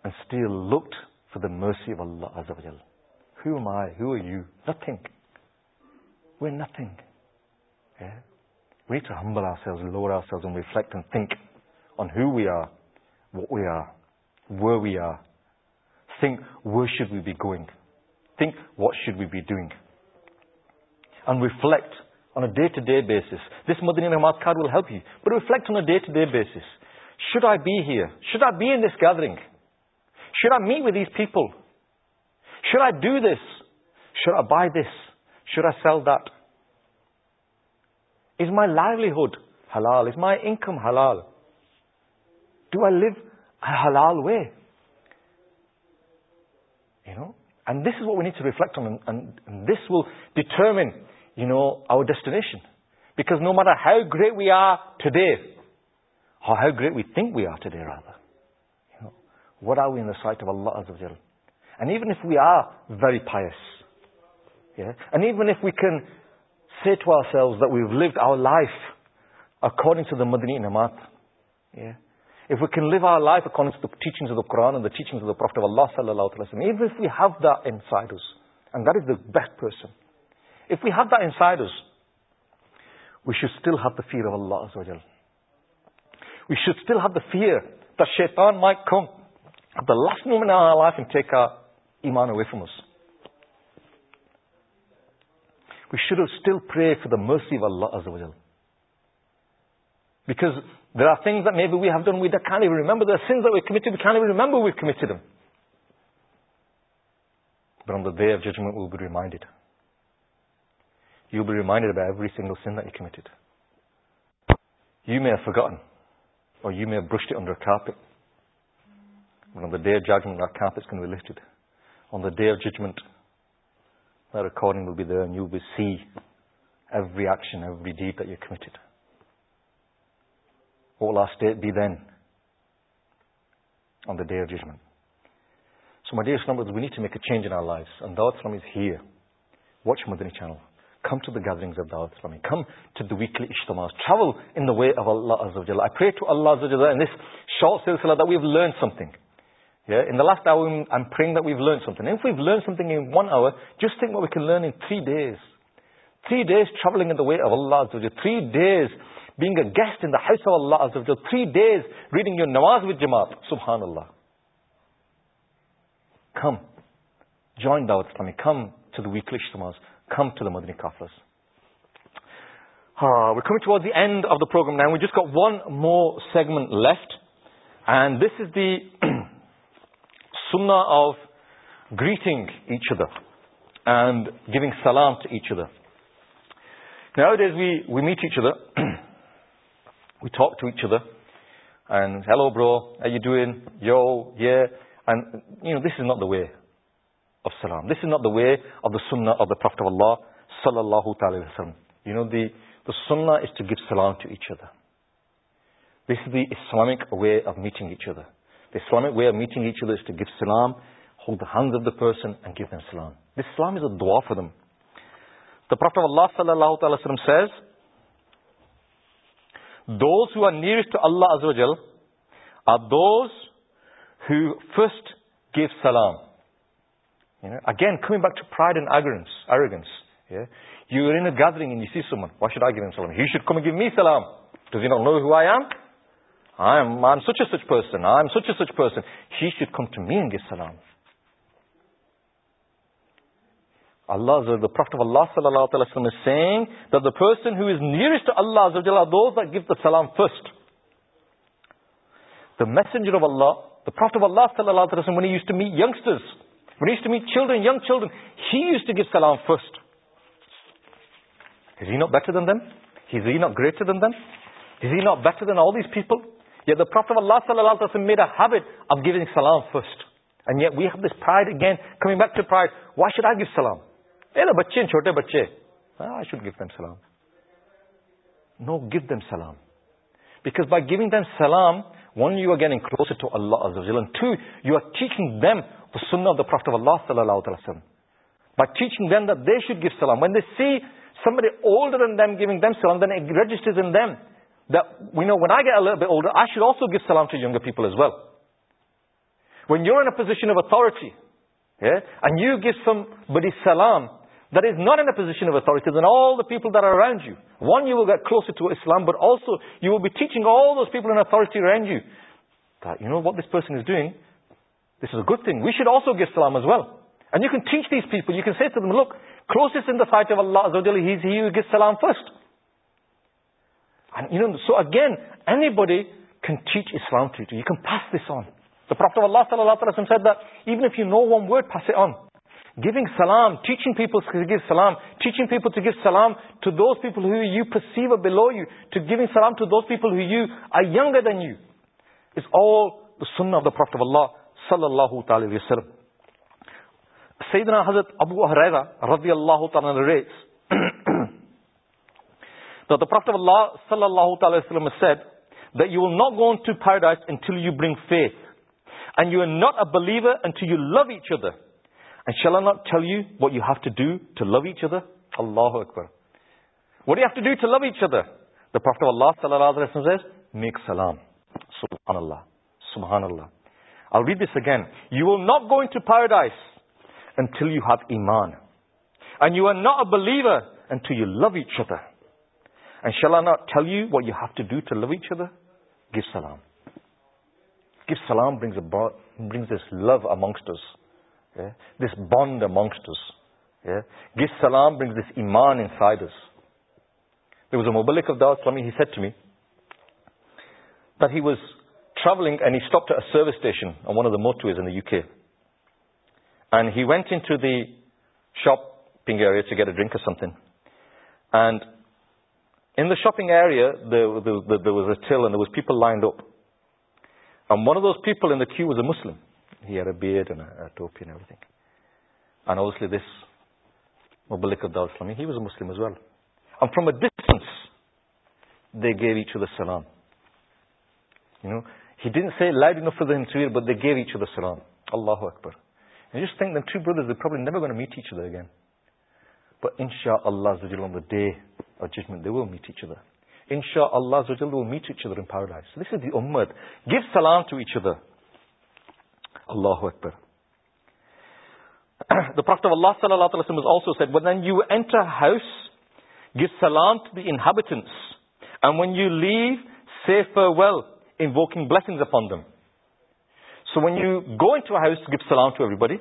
And still looked for the mercy of Allah Azza wa Who am I? Who are you? Nothing. We're nothing. We need to humble ourselves, lower ourselves and reflect and think on who we are, what we are, where we are. Think, where should we be going? Think, what should we be doing? And reflect on a day-to-day basis. This Madani Inamaat card will help you. But reflect on a day-to-day -day basis. Should I be here? Should I be in this gathering? Should I meet with these people? Should I do this? Should I buy this? Should I sell that? Is my livelihood halal? Is my income halal? Do I live a halal way? You know? And this is what we need to reflect on, and, this will determine, you know, our destination. Because no matter how great we are today, or how great we think we are today, rather, you know, what are we in the sight of Allah Azza wa And even if we are very pious, yeah? and even if we can say to ourselves that we've lived our life according to the Madani Inamaat, yeah? if we can live our life according to the teachings of the Quran and the teachings of the Prophet of Allah sallallahu alaihi wasallam, even if we have that inside us, and that is the best person, if we have that inside us, we should still have the fear of Allah azawajal. We should still have the fear that shaitan might come at the last moment in our life and take our iman away from us. We should still pray for the mercy of Allah azawajal. Because there are things that maybe we have done we can't even remember. There are sins that we've committed, we can't even remember we've committed them. But on the day of judgment, we'll be reminded. You'll be reminded about every single sin that you committed. You may have forgotten, or you may have brushed it under a carpet. But on the day of judgment, that carpet's going to be lifted. On the day of judgment, that recording will be there, and you'll see every action, every deed that you committed. What will our state be then on the day of judgment? So my dear Islamists, we need to make a change in our lives. And Dawat-e-Islami is here. Watch Madani channel. Come to the gatherings of Dawat-e-Islami. Come to the weekly ijtimas. Travel in the way of Allah Azza wa I pray to Allah Azza wa in this short silsila that we've learned something. Yeah? In the last hour, I'm praying that we've learned something. If we've learned something in one hour, just think what we can learn in three days. Three days traveling in the way of Allah Azza wa Three days being a guest in the house of Allah Azza wa three days reading your namaz with Jamaat. Subhanallah. Come. Join Dawat Islami. Come to the weekly ijtimas. Come to the Madani Qafilas. Ah, we're coming towards the end of the program now. We just got one more segment left. And this is the sunnah of greeting each other and giving salam to each other. Nowadays we, we meet each other we talk to each other and hello bro. How you doing? Yo yeah. And you know this is not the way of salam. This is not the way of the sunnah of the prophet of allah sallallahu alaihi wasallam you know the the sunnah is to give salam to each other. This is the islamic way of meeting each other. The islamic way of meeting each other is to give salam hold the hands of the person and give them salam. This salam is a dua for them. The prophet of allah sallallahu alaihi wasallam says those who are nearest to Allah Azza wa Jal are those who first give salam. You know, again, coming back to pride and arrogance. arrogance? You're in a gathering and you see someone. Why should I give him salam? He should come and give me salam. Does he not know who I am? I'm, I'm such a such person. I'm such a such person. He should come to me and give salam. Allah the Prophet of Allah sallallahu alayhi wa is saying that the person who is nearest to Allah are those that give the salam first. The messenger of Allah, the Prophet of Allah sallallahu alayhi wa when he used to meet youngsters, when he used to meet children, young children, he used to give salam first. Is he not better than them? Is he not greater than them? Is he not better than all these people? Yet the Prophet of Allah sallallahu alayhi wa made a habit of giving salam first. And yet we have this pride again, coming back to pride. Why should I give salam? میرے بچے چھوٹے بچے۔ I should give them سلام نو give them سلام because by giving them سلام when you are getting close to Allah to you are teaching them to sun of the prophet of اللہ صلی اللہ علیہ وسلم by teaching them the they should give سلام when they see somebody older than them giving them salam, then it registers in them that, you know, when I get a little bit older, I should also give salam to younger people as well. When you're in a position of authority, yeah, and you give somebody salam, that is not in a position of authority than all the people that are around you. One, you will get closer to Islam, but also you will be teaching all those people in authority around you that, you know, what this person is doing, this is a good thing. We should also give salam as well. And you can teach these people, you can say to them, look, closest in the sight of Allah, he's he who gives salam first. And, you know, so again, anybody can teach Islam to you. You can pass this on. The Prophet of Allah said that even if you know one word, pass it on giving salam, teaching people to give salam, teaching people to give salam to those people who you perceive are below you, to giving salam to those people who you are younger than you, is all the sunnah of the Prophet of Allah, sallallahu ta'ala wa sallam. Sayyidina Hazrat Abu Huraira, radiallahu ta'ala narrates, that the Prophet of Allah, sallallahu ta'ala wa sallam, said, that you will not go into paradise until you bring faith, and you are not a believer until you love each other. And shall I not tell you what you have to do to love each other? Allahu Akbar. What do you have to do to love each other? The Prophet of Allah says, make salam. Subhanallah. Subhanallah. I'll read this again. You will not go into paradise until you have iman. And you are not a believer until you love each other. And shall I not tell you what you have to do to love each other? Give salam. Give salam brings this love amongst us this bond amongst us. Yeah? Salam brings this Iman inside us. There was a Muballigh of Dawat-e-Islami, he said to me that he was traveling and he stopped at a service station on one of the motorways in the UK. And he went into the shopping area to get a drink or something. And in the shopping area, there was a till and there was people lined up. And one of those people in the queue was a Muslim he had a beard and a, a topi and everything. And obviously this Muballigh of he was a Muslim as well. And from a distance, they gave each other salam. You know, he didn't say loud enough for them to hear, but they gave each other salam. Allahu Akbar. And just think, the two brothers, they're probably never going to meet each other again. But inshaAllah, on the day of judgment, they will meet each other. InshaAllah, they will meet each other in paradise. So this is the ummah. Give salam to each other. Allahu Akbar. The Prophet of اللہ صلی اللہ has also said when you enter a house give salam to the inhabitants. And when you leave say farewell invoking blessings upon them. So when you go into a house give salam to everybody.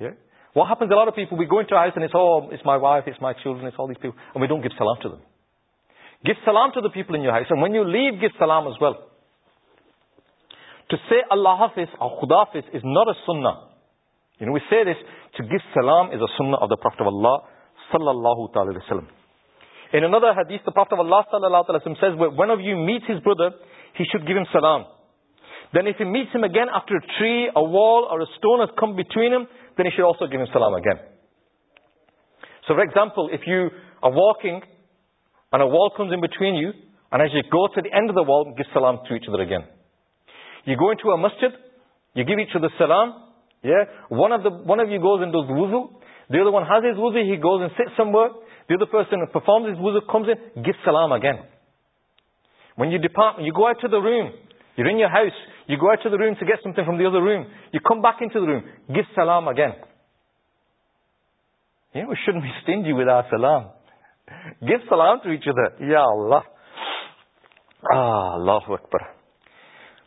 Yeah? What happens a lot of people we go into a house and it's oh it's my wife it's my children it's all these people and we don't give salam to them. Give salam to the people in your house and when you leave give salam as well. To say Allah حافظ or Khuda حافظ is not a sunnah. You know, we say this to give salam is a sunnah of the Prophet of Allah, sallallahu taala تعالی علیہ In another hadith, the Prophet of Allah sallallahu alayhi wa sallam says, when one of you meets his brother, he should give him salam. Then if he meets him again after a tree, a wall or a stone has come between him, then he should also give him salam again. So for example, if you are walking and a wall comes in between you, and as you go to the end of the wall, give salam to each other again you go into a masjid, you give each other salam, yeah? one, of the, one of you goes and does wuzu, the other one has his wuzu, he goes and sits somewhere, the other person performs his wuzu, comes in, gives salam again. When you depart, you go out to the room, you're in your house, you go out to the room to get something from the other room, you come back into the room, give salam again. Yeah, we shouldn't be stingy with our salam. give salam to each other. Ya Allah. Ah, Allahu Akbar.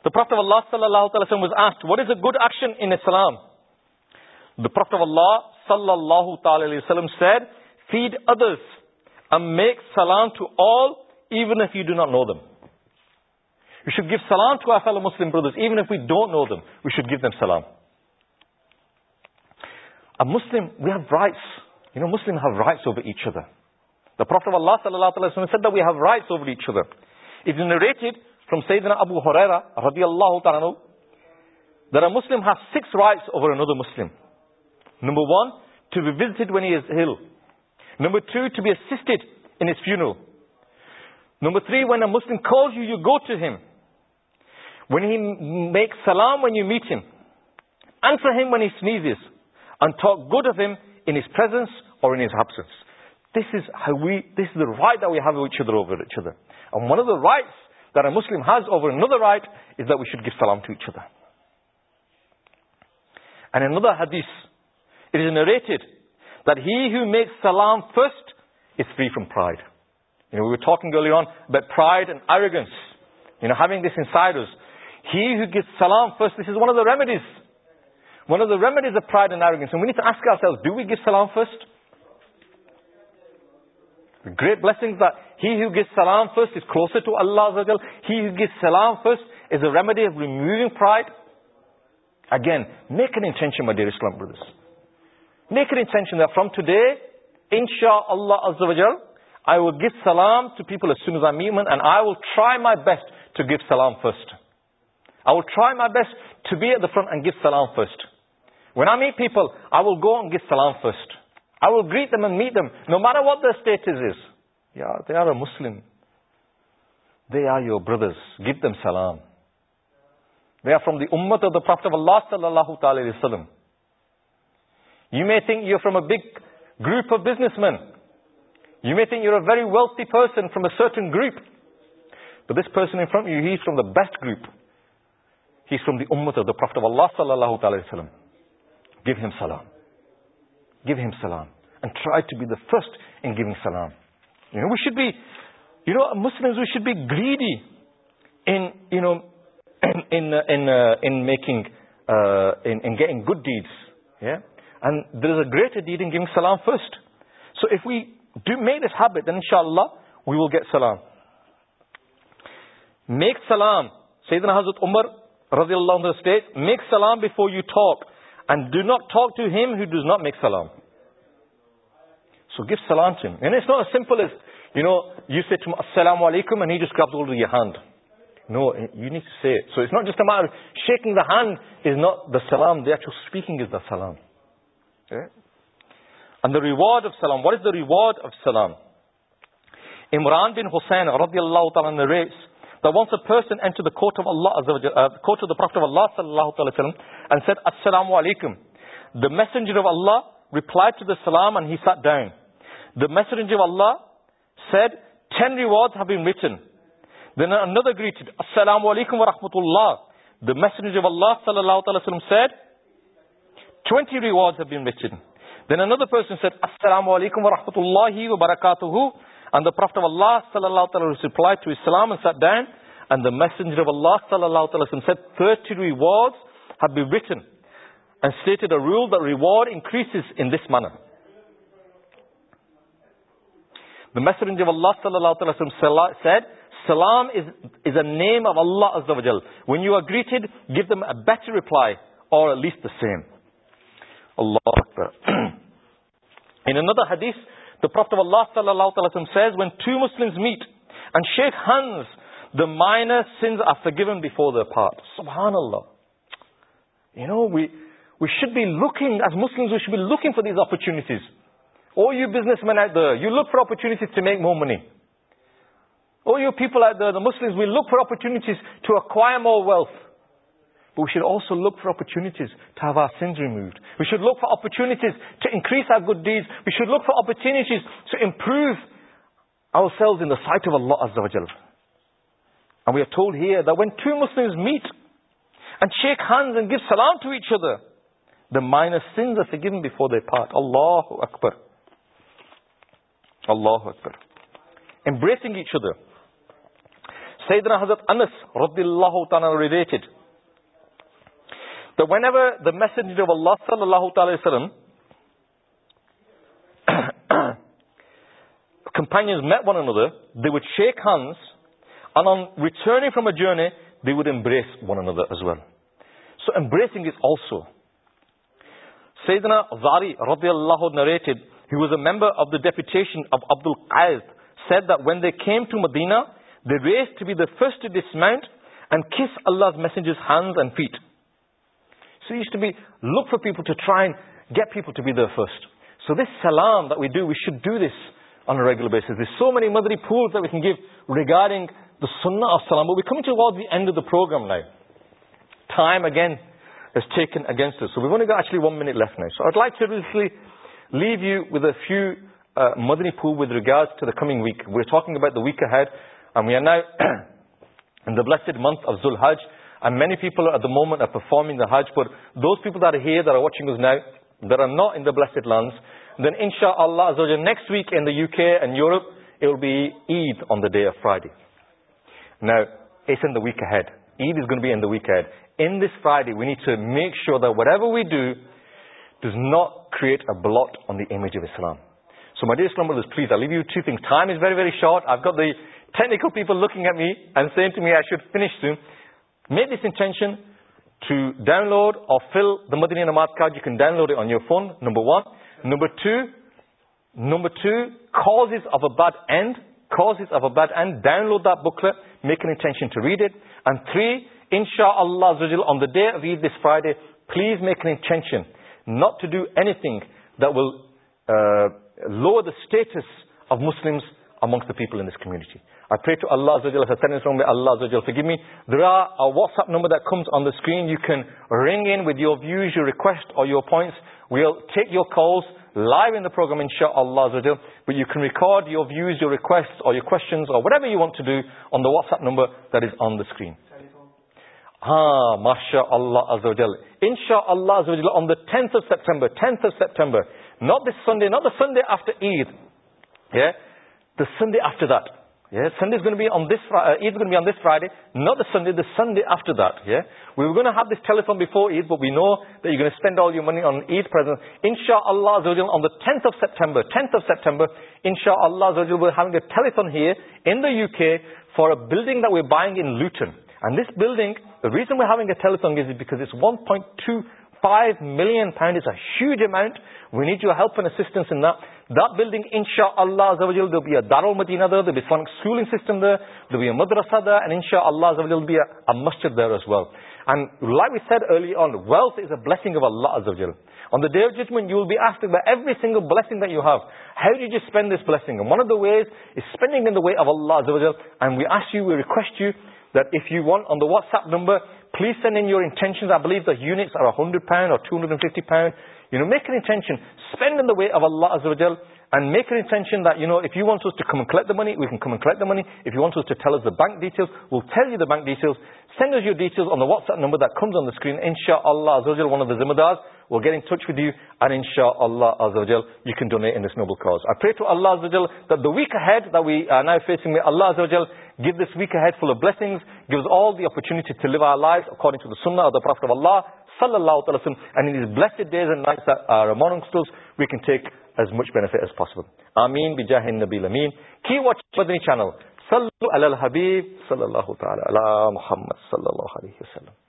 The Prophet of Allah sallallahu alayhi wa was asked, what is a good action in Islam? The Prophet of Allah sallallahu alayhi wa said, feed others and make salam to all even if you do not know them. We should give salam to our fellow Muslim brothers even if we don't know them. We should give them salam. A Muslim, we have rights. You know, Muslims have rights over each other. The Prophet of Allah sallallahu alayhi wa said that we have rights over each other. It is narrated from Sayyidina Abu Huraira رضی اللہ تعالیٰ that a Muslim has six rights over another Muslim. Number one, to be visited when he is ill. Number two, to be assisted in his funeral. Number three, when a Muslim calls you, you go to him. When he makes salam when you meet him. Answer him when he sneezes. And talk good of him in his presence or in his absence. This is how we, this is the right that we have each other over each other. And one of the rights that a Muslim has over another right is that we should give salam to each other. And another hadith, it is narrated that he who makes salam first is free from pride. You know, we were talking earlier on about pride and arrogance. You know, having this inside us. He who gives salam first, this is one of the remedies. One of the remedies of pride and arrogance. And we need to ask ourselves, do we give salam first? The great blessing that he who gives salam first is closer to Allah Azzajal. He who gives salam first is a remedy of removing pride. Again, make an intention, my dear Islam brothers. Make an intention that from today, inshallah Azzajal, I will give salam to people as soon as I meet them and I will try my best to give salam first. I will try my best to be at the front and give salam first. When I meet people, I will go and give salam first. I will greet them and meet them, no matter what their status is. Yeah, they are a Muslim. They are your brothers. Give them salam. They are from the ummah of the Prophet of Allah You may think you're from a big group of businessmen. You may think you're a very wealthy person from a certain group. But this person in front of you, he's from the best group. He's from the ummah of the Prophet of Allah Give him salam give him salam. And try to be the first in giving salam. You know we should be you know muslims we should be greedy in you know in in uh, uh, in, making uh, in getting good deeds. Yeah? And there is a greater deed in giving salam first. So if we do make this habit then inshallah we will get salam. Make salam. Sayyidina hazrat umar رضی اللہ عنہ state, make salam before you talk and do not talk to him who does not make salam. So give salam to him. And it's not as simple as, you know, you say to him, assalamu alaikum, and he just grabs hold of your hand. No, eh, you need to say it. So it's not just a matter of shaking the hand is not the salam. The actual speaking is the salam. Eh? And the reward of salam. What is the reward of salam? Imran bin Hussein, radiallahu ta'ala, narrates that once a person entered the court of Allah, the uh, court of the Prophet of Allah sallallahu alayhi wa and said, Assalamu alaykum. The messenger of Allah replied to the salam and he sat down. The messenger of Allah said, ten rewards have been written. Then another greeted, Assalamu alaykum wa rahmatullah. The messenger of Allah sallallahu alayhi wa said, 20 rewards have been written. Then another person said, Assalamu alaykum wa rahmatullahi wa barakatuhu. And the Prophet of Allah sallallahu alayhi wa sallam replied to Islam and sat down. And the Messenger of Allah sallallahu alayhi wa sallam said, 30 rewards have been written and stated a rule that reward increases in this manner. The Messenger of Allah sallallahu alayhi wa sallam said, Salam is, is a name of Allah azza wa jal. When you are greeted, give them a better reply or at least the same. Allah Akbar. in another hadith, the Prophet of Allah sallallahu alayhi wa says, when two Muslims meet and shake hands, the minor sins are forgiven before their part. Subhanallah. You know, we, we should be looking, as Muslims, we should be looking for these opportunities. All you businessmen out there, you look for opportunities to make more money. All you people out there, the Muslims, we look for opportunities to acquire more wealth. But we should also look for opportunities to have our sins removed. We should look for opportunities to increase our good deeds. We should look for opportunities to improve ourselves in the sight of Allah Azza wa Jalla. And we are told here that when two Muslims meet and shake hands and give salam to each other, the minor sins are forgiven before they part. Allahu Akbar. Allahu Akbar. Embracing each other. Sayyidina Hazrat Anas radiallahu ta'ala related that whenever the Messenger of Allah اللہ صلی اللہ وسلم companions met one another, they would shake hands, and on returning from a journey, they would embrace one another as well. So embracing is also. Sayyidina Zari radiallahu narrated, he was a member of the deputation of Abdul Qais, said that when they came to Medina, they raced to be the first to dismount and kiss Allah's messenger's hands and feet. So used to be, look for people to try and get people to be there first. So this salam that we do, we should do this on a regular basis. There's so many Madani phools that we can give regarding the sunnah of salam. But we're coming towards the end of the program now. Time again is taken against us. So we've only got actually one minute left now. So I'd like to really leave you with a few uh, Madani phool with regards to the coming week. We're talking about the week ahead. And we are now in the blessed month of Zulhajj. And many people at the moment are performing the Hajj, but those people that are here, that are watching us now, that are not in the blessed lands, then inshallah, next week in the UK and Europe, it will be Eid on the day of Friday. Now, it's in the week ahead. Eid is going to be in the week ahead. In this Friday, we need to make sure that whatever we do does not create a blot on the image of Islam. So my dear Islam brothers, please, I'll leave you two things. Time is very, very short. I've got the technical people looking at me and saying to me I should finish soon. Make this intention to download or fill the Madani Inamaat card. You can download it on your phone, number one. Number two, number two, causes of a bad end. Causes of a bad end. Download that booklet. Make an intention to read it. And three, insha'Allah, on the day of Eid this Friday, please make an intention not to do anything that will uh, lower the status of Muslims amongst the people in this community. I pray to Allah Azza wa Jalla, said in wrong, Allah Azza wa Jalla forgive me. There are a WhatsApp number that comes on the screen. You can ring in with your views, your requests or your points. We'll take your calls live in the program, inshallah Azza wa Jalla. But you can record your views, your requests or your questions or whatever you want to do on the WhatsApp number that is on the screen. ہاں ماشاء اللہ ازل ان شاء on the 10th of September. 10th of September, not this Sunday, not the Sunday after Eid. Yeah the Sunday after that. Yeah, Sunday is going to be on this Friday, uh, Eid is going to be on this Friday, not the Sunday, the Sunday after that. Yeah, we were going to have this telethon before Eid, but we know that you're going to spend all your money on Eid presents. Inshallah, on the 10th of September, 10th of September, Inshallah, we're having a telethon here in the UK for a building that we're buying in Luton. And this building, the reason we're having a telethon is because it's 1.25 million pound. It's a huge amount. We need your help and assistance in that. That building, inshallah, there'll be a Darul Medina there, there'll be Islamic schooling system there, there'll be a madrasa there, and inshallah, there'll be a, a masjid there as well. And like we said earlier on, wealth is a blessing of Allah On the Day of Judgment, you will be asked about every single blessing that you have. How did you spend this blessing? And one of the ways is spending in the way of Allah And we ask you, we request you, that if you want, on the WhatsApp number, please send in your intentions. I believe the units are £100 or £250 you know, make an intention, spend in the way of Allah Azza wa Jal, and make an intention that, you know, if you want us to come and collect the money, we can come and collect the money. If you want us to tell us the bank details, we'll tell you the bank details. Send us your details on the WhatsApp number that comes on the screen. Insha'Allah Azza wa Jal, one of the Zimadars, will get in touch with you, and Insha'Allah Azza wa you can donate in this noble cause. I pray to Allah Azza wa that the week ahead that we are now facing, may Allah Azza wa give this week ahead full of blessings, give us all the opportunity to live our lives according to the Sunnah of the Prophet of Allah, sallallahu alayhi wa and in these blessed days and nights that are amongst us, we can take as much benefit as possible. Ameen, bijahin nabil ameen. Keep watching Madani channel. Sallallahu ta'ala, ala sallallahu alayhi wa.